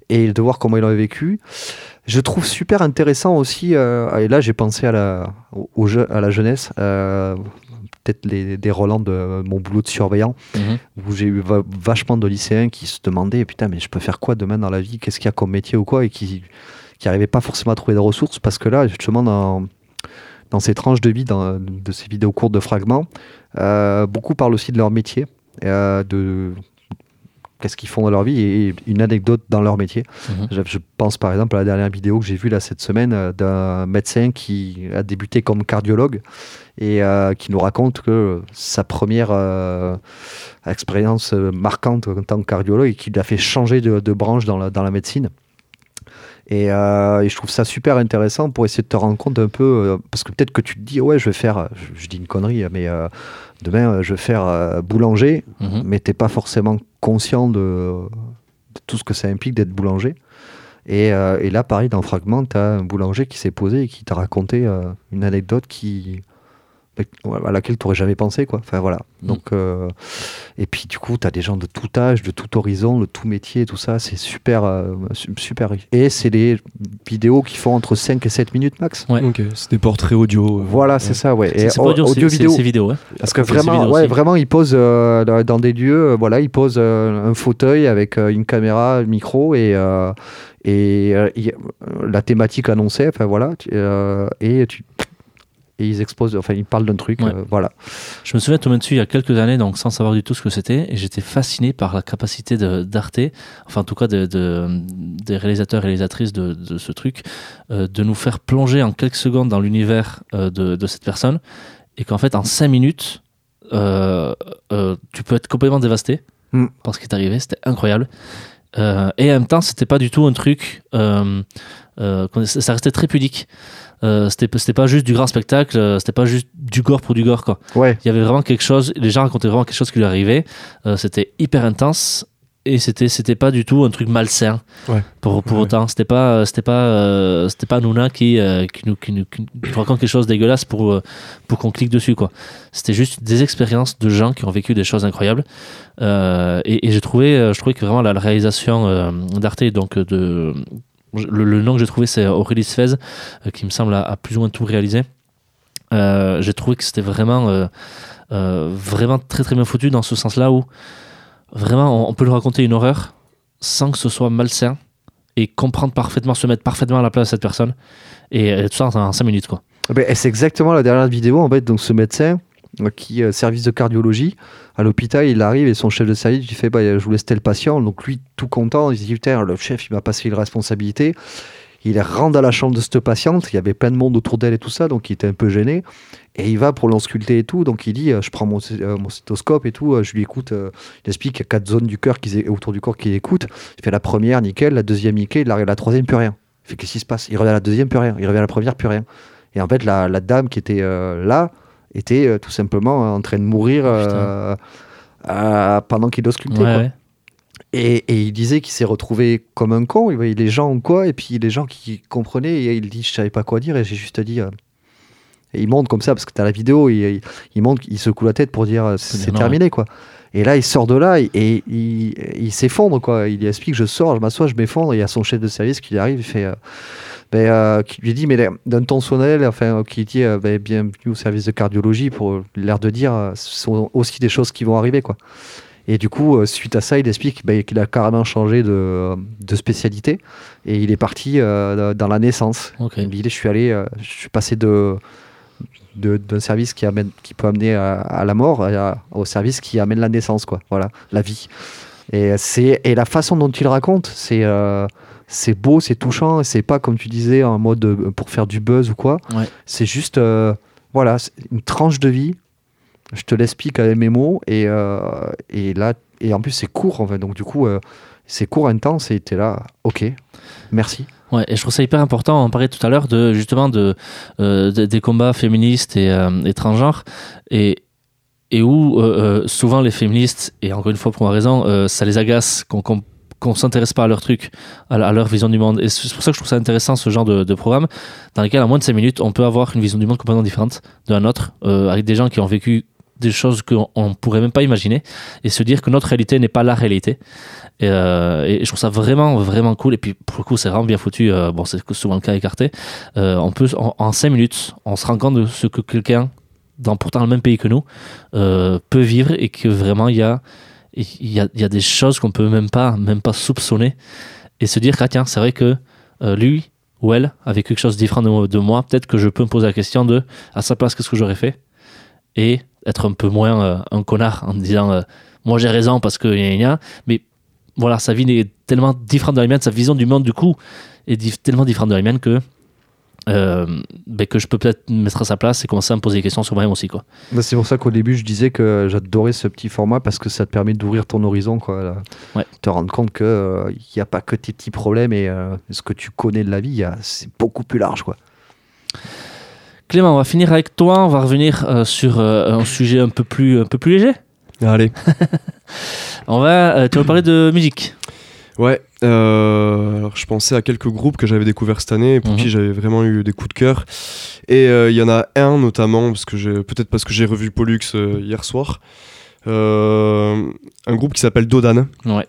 et de voir comment ils l'ont vécu. Je trouve super intéressant aussi, euh, et là j'ai pensé à la, au- au jeu- à la jeunesse, euh, peut-être les, des relents de mon boulot de surveillant, Mhm. où j'ai eu va- vachement de lycéens qui se demandaient putain mais je peux faire quoi demain dans la vie? Qu'est-ce qu'il y a comme métier ou quoi? Et qui qui n'arrivaient pas forcément à trouver des ressources parce que là justement dans dans ces tranches de vie dans- de ces vidéos courtes de fragments euh, beaucoup parlent aussi de leur métier euh, de qu'est-ce qu'ils font dans leur vie et une anecdote dans leur métier Mhm. je, je pense par exemple à la dernière vidéo que j'ai vue là cette semaine euh, d'un médecin qui a débuté comme cardiologue et euh, qui nous raconte que sa première euh, expérience marquante en tant que cardiologue et qui lui a fait changer de, de branche dans la, dans la médecine. Et, euh, et je trouve ça super intéressant pour essayer de te rendre compte un peu, parce que peut-être que tu te dis, ouais, je vais faire, je, je dis une connerie, mais demain, je vais faire boulanger, Mhm. mais t'es pas forcément conscient de, tout ce que ça implique d'être boulanger. Et, euh, là, pareil, dans Fragment, tu as un boulanger qui s'est posé et qui t'a raconté euh, une anecdote qui à laquelle tu n'aurais jamais pensé. Quoi. Enfin, voilà. Mm. Donc, euh, et puis, du coup, tu as des gens de tout âge, de tout horizon, de tout métier, tout ça. C'est super, euh, su- super riche. Et c'est des vidéos qui font entre 5 et 7 minutes max. Ouais. Ok, c'est des portraits audio. euh, Voilà, c'est ça, ouais. C'est Et c'est pas audio, c'est- audio vidéo. c'est vidéo. hein. Parce que vraiment, vidéo ouais, vraiment, il pose euh, dans- des lieux, euh, voilà, il pose euh, un fauteuil avec euh, une caméra, un micro et euh, et euh, la thématique annoncée, enfin voilà, tu- euh, et tu et ils exposent, enfin ils parlent d'un truc, Ouais. euh, voilà. Je me souviens de tomber dessus il y a quelques années, donc sans savoir du tout ce que c'était, et j'étais fasciné par la capacité d'Arte, enfin en tout cas de, de- des réalisateurs et réalisatrices de, de ce truc, euh, de nous faire plonger en quelques secondes dans l'univers euh, de, cette personne, et qu'en fait en cinq minutes, tu peux être complètement dévasté Mm. par ce qui est arrivé, c'était incroyable. Et en même temps, c'était pas du tout un truc, ça restait très pudique. Euh, c'était c'était pas juste du grand spectacle, euh, c'était pas juste du gore pour du gore quoi. Ouais, il y avait vraiment quelque chose les gens racontaient vraiment quelque chose qui lui arrivait. Euh, c'était hyper intense et c'était c'était pas du tout un truc malsain. Ouais. pour pour Ouais. autant c'était pas c'était pas euh, c'était pas Nouna qui euh, qui nous qui nous, qui nous raconte quelque chose de dégueulasse pour pour qu'on clique dessus quoi. C'était juste des expériences de gens qui ont vécu des choses incroyables. Euh, et, et j'ai trouvé je trouvais que vraiment la, la réalisation d'Arte donc de le, nom que j'ai trouvé c'est Aurélie Sfez euh, qui me semble a, plus ou moins tout réalisé euh, j'ai trouvé que c'était vraiment euh, vraiment très très bien foutu dans ce sens-là où vraiment on, peut lui raconter une horreur sans que ce soit malsain et comprendre parfaitement, se mettre parfaitement à la place de cette personne et, euh, tout ça en 5 minutes quoi. Et c'est exactement la dernière vidéo en fait. Donc ce médecin qui euh, service de cardiologie à l'hôpital, il arrive et son chef de service lui fait bah, je vous laisse tel patient. Donc lui tout content, il se dit le chef il m'a passé une responsabilité. Il rentre dans la chambre de cette patiente, il y avait plein de monde autour d'elle et tout ça, donc il était un peu gêné. Et il va pour l'ausculter et tout, donc il dit euh, je prends mon, euh, mon et tout, euh, je lui écoute, euh, il explique qu'il y a quatre zones du cœur qui autour du corps qu'il écoute. Il fait la première nickel, la deuxième nickel, à la troisième plus rien. Il fait qu'est-ce qui se passe? Il revient à la deuxième plus rien, il revient à la première plus rien. Et en fait, la, la dame qui était euh, là était euh, tout simplement euh, en train de mourir euh, euh, pendant qu'il. Ouais, ouais. Et, et il disait qu'il s'est retrouvé comme un con. Il voyait les gens ou quoi, et puis les gens qui comprenaient, et il dit Je savais pas quoi dire, et j'ai juste dit. Et il montre comme ça, parce que tu as la vidéo, il, il, il montre, il secoue la tête pour dire c'est terminé, quoi. Et là, il sort de là et, et il, il s'effondre, quoi. Il explique, je sors, je m'assois, je m'effondre. Et il y a son chef de service qui arrive, il fait, euh, ben, euh, qui lui dit, mais d'un ton solennel, enfin, qui dit, euh, ben, bienvenue au service de cardiologie, pour l'air de dire, euh, ce sont aussi des choses qui vont arriver, quoi. Et du coup, euh, suite à ça, il explique ben, qu'il a carrément changé de, de spécialité et il est parti euh, dans la naissance. Ok. Il dit, je suis allé, euh, je suis passé de de- d'un service qui amène, qui peut amener à, à la mort à- au service qui amène la naissance, quoi. Voilà, la vie. Et c'est et la façon dont il raconte, c'est euh, c'est beau, c'est touchant. et C'est pas comme tu disais en mode euh, pour faire du buzz ou quoi. Ouais. C'est juste euh, voilà, une tranche de vie. Je te l'explique avec mes mots et et là et en plus c'est court en fait. Donc du coup c'est court, intense et t'es là. Ok, merci. Ouais, et je trouve ça hyper important. On parlait tout à l'heure de justement de, de- des combats féministes et, et transgenres et et où euh, euh, souvent les féministes et encore une fois pour ma raison, euh, ça les agace qu'on qu'on qu'on s'intéresse pas à leur truc, à, leur vision du monde. Et c'est pour ça que je trouve ça intéressant ce genre de, de programme dans lequel en moins de 5 minutes on peut avoir une vision du monde complètement différente d'un autre, euh, avec des gens qui ont vécu des choses qu'on on pourrait même pas imaginer et se dire que notre réalité n'est pas la réalité et, euh, et je trouve ça vraiment vraiment cool et puis pour le coup c'est vraiment bien foutu euh, bon c'est souvent le cas écarté on peut en, en cinq minutes on se rend compte de ce que quelqu'un dans pourtant le même pays que nous euh, peut vivre et que vraiment il y a y a, y a des choses qu'on peut même pas même pas soupçonner et se dire ah tiens c'est vrai que euh, lui ou elle a vécu quelque chose de différent de, moi peut-être que je peux me poser la question de à sa place qu'est-ce que j'aurais fait? Et être un peu moins euh, un connard en disant moi j'ai raison parce que gna, gna, gna. mais voilà sa vie est tellement différente de la mienne sa vision du monde du coup est tellement différente de la mienne que euh, ben, que je peux peut-être me mettre à sa place et commencer à me poser des questions sur moi-même aussi quoi Bah, c'est pour ça qu'au début, je disais que j'adorais ce petit format parce que ça te permet d'ouvrir ton horizon, quoi. là. Ouais. Te rendre compte que il n'y a pas que tes petits problèmes et euh, ce que tu connais de la vie, y a- c'est beaucoup plus large, quoi. Clément on va finir avec toi on va revenir euh, sur euh, un sujet un peu plus un peu plus léger Allez. on va euh, tu vas parler de musique Ouais, euh, alors je pensais à quelques groupes que j'avais découverts cette année et pour Mhm. qui j'avais vraiment eu des coups de cœur. Et euh, il y en a un notamment, parce que peut-être parce que j'ai revu Pollux euh, hier soir, euh, un groupe qui s'appelle Dodan, ouais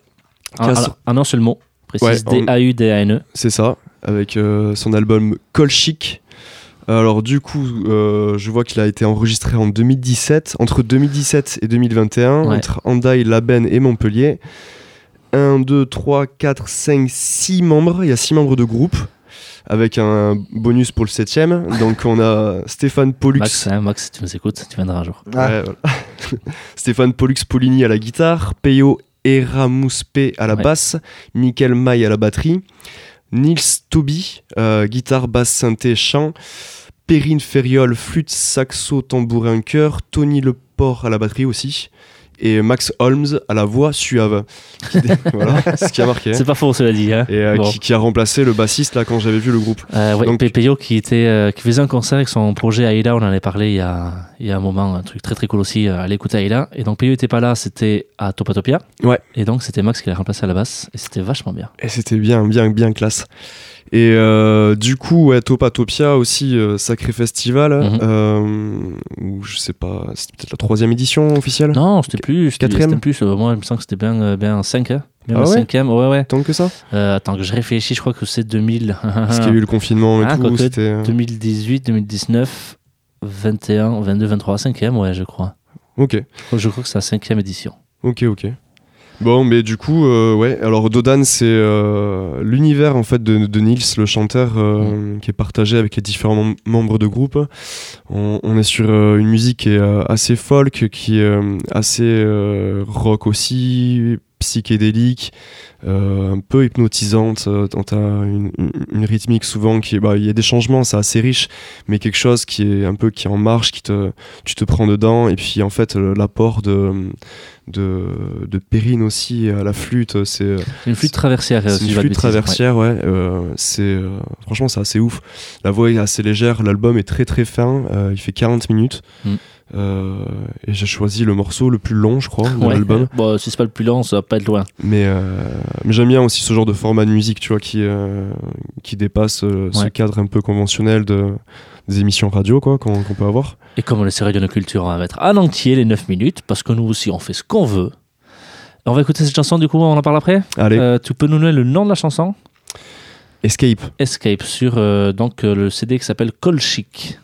en- en un seul mot précise Ouais, D-A-U-D-A-N-E c'est ça, avec euh, son album Colchic. Alors du coup, euh, je vois qu'il a été enregistré en 2017, entre 2017 et 2021, Ouais. entre Andaï, Laben et Montpellier. 1, 2, 3, 4, 5, 6 membres. Il y a 6 membres de groupe, avec un bonus pour le 7ème. Donc on a Stéphane Pollux. Max hein, Max tu nous écoutes tu viendras un jour Ah. Ouais, voilà. Stéphane Pollux Polini à la guitare, Peyo Eramouspe à la Ouais. basse, Michael May à la batterie, Nils Toby, euh, guitare, basse, synthé, chant, Perrine Ferriol, flûte, saxo, tambourin, chœur, Tony Leport à la batterie aussi, et Max Holmes à la voix suave. Voilà, ce qui a marqué. c'est pas faux cela dit hein Et euh, Bon. qui, qui a remplacé le bassiste là quand j'avais vu le groupe. Euh, ouais, Donc- Pépéo qui était euh, qui faisait un concert avec son projet Aïda, on en avait parlé il y a, il y a un moment, un truc très très cool aussi à l'écouter Aïda. Et donc Pépéo était pas là, c'était à Topatopia. Ouais. Et donc c'était Max qui l'a remplacé à la basse et c'était vachement bien. Et c'était bien, bien, bien classe. Et euh, du coup, ouais, Topatopia aussi, euh, sacré festival, euh, où je sais pas, c'était peut-être la troisième édition officielle Non, c'était plus, Quatrième c'était plus. moi, il me semble que c'était bien, bien 5 hein. Ah ouais cinquième, ouais ouais. Tant que ça attends que je réfléchis, je crois que c'est 2000, Parce qu'il y a eu le confinement et Ah, tout, c'était... euh, 2018, 2019, 21, 22, 23, 5e, ouais, je crois. Ok, Je crois que c'est la cinquième édition. ok, ok. Bon, mais du coup, euh, ouais, alors Dodan, c'est euh, l'univers en fait de, de Nils, le chanteur, euh, qui est partagé avec les différents mem- membres de groupe. On, on est sur euh, une musique qui est euh, assez folk, qui est euh, assez euh, rock aussi, psychédélique, euh, un peu hypnotisante. euh, T'as une, une- rythmique souvent qui bah, il y a des changements, c'est assez riche, mais quelque chose qui est un peu qui est en marche, qui te, tu te prends dedans. Et puis en fait, l'apport de de, de Perrine aussi à la flûte, c'est euh, Une flûte traversière. c'est une flûte ouais. traversière, ouais. euh, c'est franchement c'est assez ouf. La voix est assez légère, l'album est très très fin. il fait 40 minutes. Mm. Euh, et j'ai choisi le morceau le plus long, je crois, de Ouais. l'album. Bon, si c'est pas le plus long, ça va pas être loin. Mais, euh, mais j'aime bien aussi ce genre de format de musique, tu vois, qui, euh, qui dépasse ce cadre un peu conventionnel de, des émissions radio quoi qu'on peut avoir. Et comme on est sur Radio Culture, on va mettre en entier les 9 minutes parce que nous aussi, on fait ce qu'on veut. On va écouter cette chanson, du coup, on en parle après. Allez, tu peux nous donner le nom de la chanson? Escape. Escape sur donc, le CD qui s'appelle Colchic.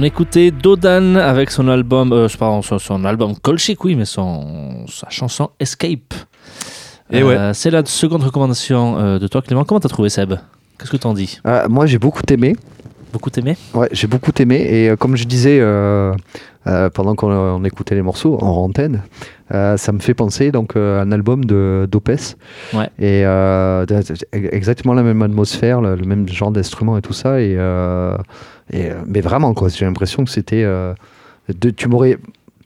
On écoutait Dodan avec son album, euh, pardon, son, son album Colchic, oui, mais son, sa chanson Escape. Et Euh, C'est la seconde recommandation euh, de toi, Clément. Comment t'as trouvé Seb? Qu'est-ce que t'en dis? Euh, moi, j'ai beaucoup aimé. Beaucoup aimé Ouais, j'ai beaucoup aimé. Et euh, comme je disais euh, euh, pendant qu'on on écoutait les morceaux en antenne, euh, ça me fait penser donc euh, à un album de d'Opes. Ouais. Et euh, exactement la même atmosphère, le, le même genre d'instruments et tout ça. Et, et, mais vraiment, quoi. J'ai l'impression que c'était. euh, de- tu m'aurais,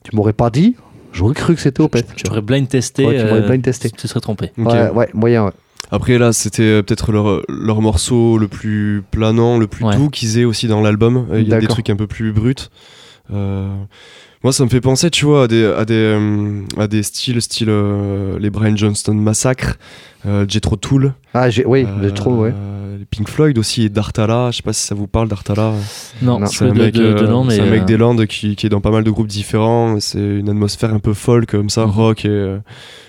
tu m'aurais pas dit. J'aurais cru que c'était Opes. Tu aurais blind testé. Ouais, tu euh, blind testé. Tu serais trompé. Ouais, moyen. ouais. Après là, c'était euh, peut-être leur, leur morceau le plus planant, le plus Ouais. doux qu'ils aient aussi dans l'album. Euh, Il y a des trucs un peu plus bruts. Euh, moi, ça me fait penser, tu vois, à des, à des, euh, à des styles, style euh, les Brian Johnston Massacre, euh, Jethro Tull. Ah, j'ai, oui, j'ai euh, trop, ouais. les Pink Floyd aussi et Dartala. Je sais pas si ça vous parle, Dartala. Non, C'est un de, mec, de- de nom, mais. c'est un mec des Landes qui, qui est dans pas mal de groupes différents. C'est une atmosphère un peu folk comme ça, Mhm. rock et,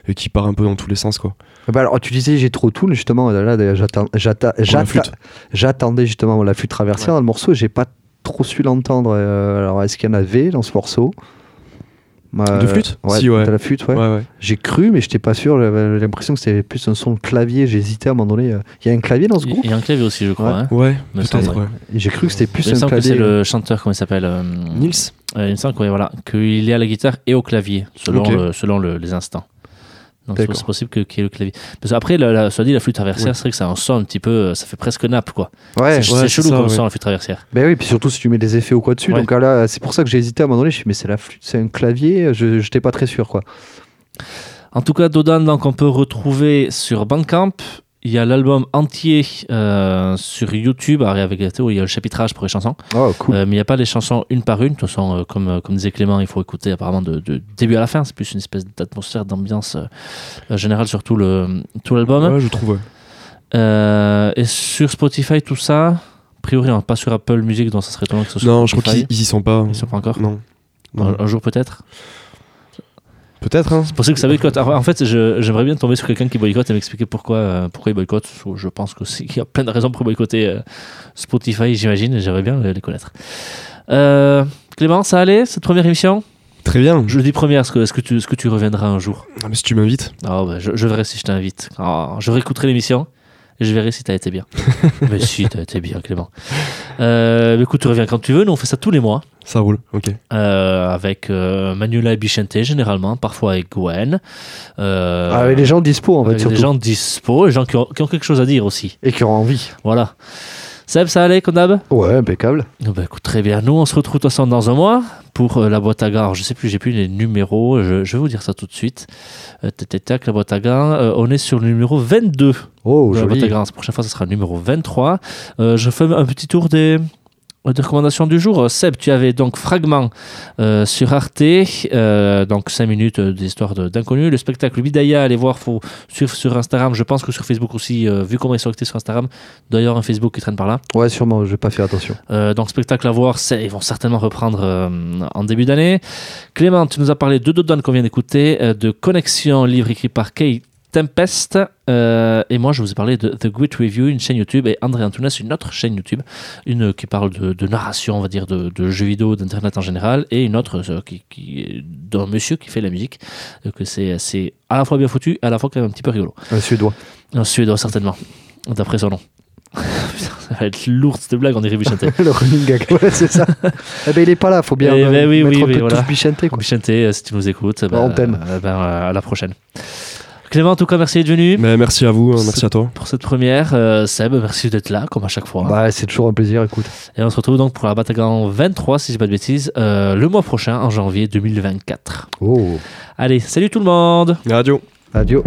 et qui part un peu dans tous les sens quoi. Bah alors, tu disais j'ai trop tout, justement. Là, là. J'attendais justement la flûte traversière dans le morceau. J'ai pas trop su l'entendre. euh, alors, est-ce qu'il y en avait dans ce morceau? Euh, De flûte? Ouais, Si, ouais. de la flûte, ouais. Ouais, ouais. J'ai cru, mais j'étais pas sûr. J'avais l'impression que c'était plus un son de clavier. J'ai hésité à un moment donné. euh, Il y a un clavier dans ce groupe? il y a un clavier aussi, je crois. Ouais. hein. Peut-être, J'ai cru que c'était plus Il un que c'est clavier. le chanteur, comment il s'appelle euh, Nils euh, Il me semble ouais, voilà, qu'il est à la guitare et au clavier, selon, le- selon le- les instants. Donc c'est possible que- qu'il y ait le clavier. Parce qu'après, la, la, soit dit, la flûte traversière, Ouais. c'est vrai que ça un son un petit peu. Ça fait presque nappe, quoi. Ouais. c'est ouais, chelou ça, comme son, la flûte traversière. Ben oui, puis surtout si tu mets des effets ou quoi dessus. Donc ah, là, c'est pour ça que j'ai hésité à un moment donné. Je me suis dit, mais c'est la flûte, c'est un clavier. Je j'étais pas très sûr, quoi. En tout cas, Dodan, donc, on peut retrouver sur Bandcamp. Il y a l'album entier euh, sur YouTube, avec, où il y a le chapitrage pour les chansons. Oh, cool. Euh, mais il n'y a pas les chansons une par une. De toute façon, euh, comme, euh, comme disait Clément, il faut écouter apparemment de, de début à la fin. C'est plus une espèce d'atmosphère, d'ambiance générale sur tout le- tout l'album. Ouais, je trouve. et sur Spotify, tout ça, a priori, pas sur Apple Music, donc ça serait étonnant que ce soit Non, je crois Spotify. qu'ils ils y sont pas. Ils sont pas encore. Non. Non. Un, un jour peut-être. Peut-être, hein. C'est possible que ça boycotte. En fait, j'aimerais bien tomber sur quelqu'un qui boycotte et m'expliquer pourquoi, euh, pourquoi il boycotte. Je pense qu'il y a plein de raisons pour boycotter euh, Spotify, j'imagine, j'aimerais bien les connaître. Euh, Clément, ça allait cette première émission? Très bien. Je dis première, est-ce que, est-ce que, tu, est-ce que tu reviendras un jour? Ah, mais si tu m'invites. Ah, bah, je, je verrai si je t'invite. Ah, je réécouterai l'émission et je verrai si t'as été bien. Mais si, t'as été bien, Clément. Euh, écoute, tu reviens quand tu veux. Nous, on fait ça tous les mois. Ça roule, ok. euh, avec euh, Manuela et Bichente, généralement, parfois avec Gwen. Euh, Ah, avec les gens dispo, en fait, avec surtout. des gens dispo, les gens qui ont, qui ont quelque chose à dire aussi. Et qui ont envie. Voilà. Seb, ça allait, comme d'hab Ouais, impeccable. Bah, écoute, Très bien. Nous, on se retrouve de toute façon dans un mois pour euh, la boîte à gants. Alors, Je sais plus, j'ai plus les numéros. Je, je vais vous dire ça tout de suite. Euh, tac, la boîte à gants. euh, on est sur le numéro 22 Oh, la boîte à gants. La prochaine fois, ce sera le numéro 23. Euh, je fais un petit tour des, des recommandations du jour. Seb, tu avais donc Fragment euh, sur Arte. euh, donc 5 minutes euh, d'histoire d'inconnus. Le spectacle Bidaya, allez voir, faut suivre sur Instagram. Je pense que sur Facebook aussi, euh, vu comment ils sont actés sur Instagram, d'ailleurs un Facebook qui traîne par là. Ouais, sûrement, je vais pas faire attention. Euh, donc spectacle à voir, ils vont certainement reprendre euh, en début d'année. Clément, tu nous as parlé de Dodon qu'on vient d'écouter, euh, de Connexion, livre écrit par Kay Tempest. euh, et moi, je vous ai parlé de The Great Review, une chaîne YouTube, et André Antunes, une autre chaîne YouTube, une qui parle de, de narration, on va dire, de, de jeux vidéo, d'internet en général, et une autre euh, qui, qui, d'un monsieur qui fait la musique. Euh, que c'est, à la fois bien foutu, à la fois quand même un petit peu rigolo. Un suédois. Un suédois, certainement, d'après son nom. Ça va être lourd cette blague, on dirait Bichente. le running gag, ouais, c'est ça. eh ben, il est pas là, faut bien Eh euh, ben oui, mettre oui, un oui, peu voilà. Bichente. Bichente, euh, si tu nous écoutes, ben, on t'aime. euh, ben, euh, à la prochaine. Clément, en tout cas, merci d'être venu Mais merci à vous, hein, merci à toi. pour cette première. Euh, Seb, merci d'être là, comme à chaque fois. Bah, c'est toujours un plaisir, écoute. Et on se retrouve donc pour la Batagan 23, si je dis pas de bêtises, euh, le mois prochain, en janvier 2024. Oh, Allez, salut tout le monde Radio. adieu.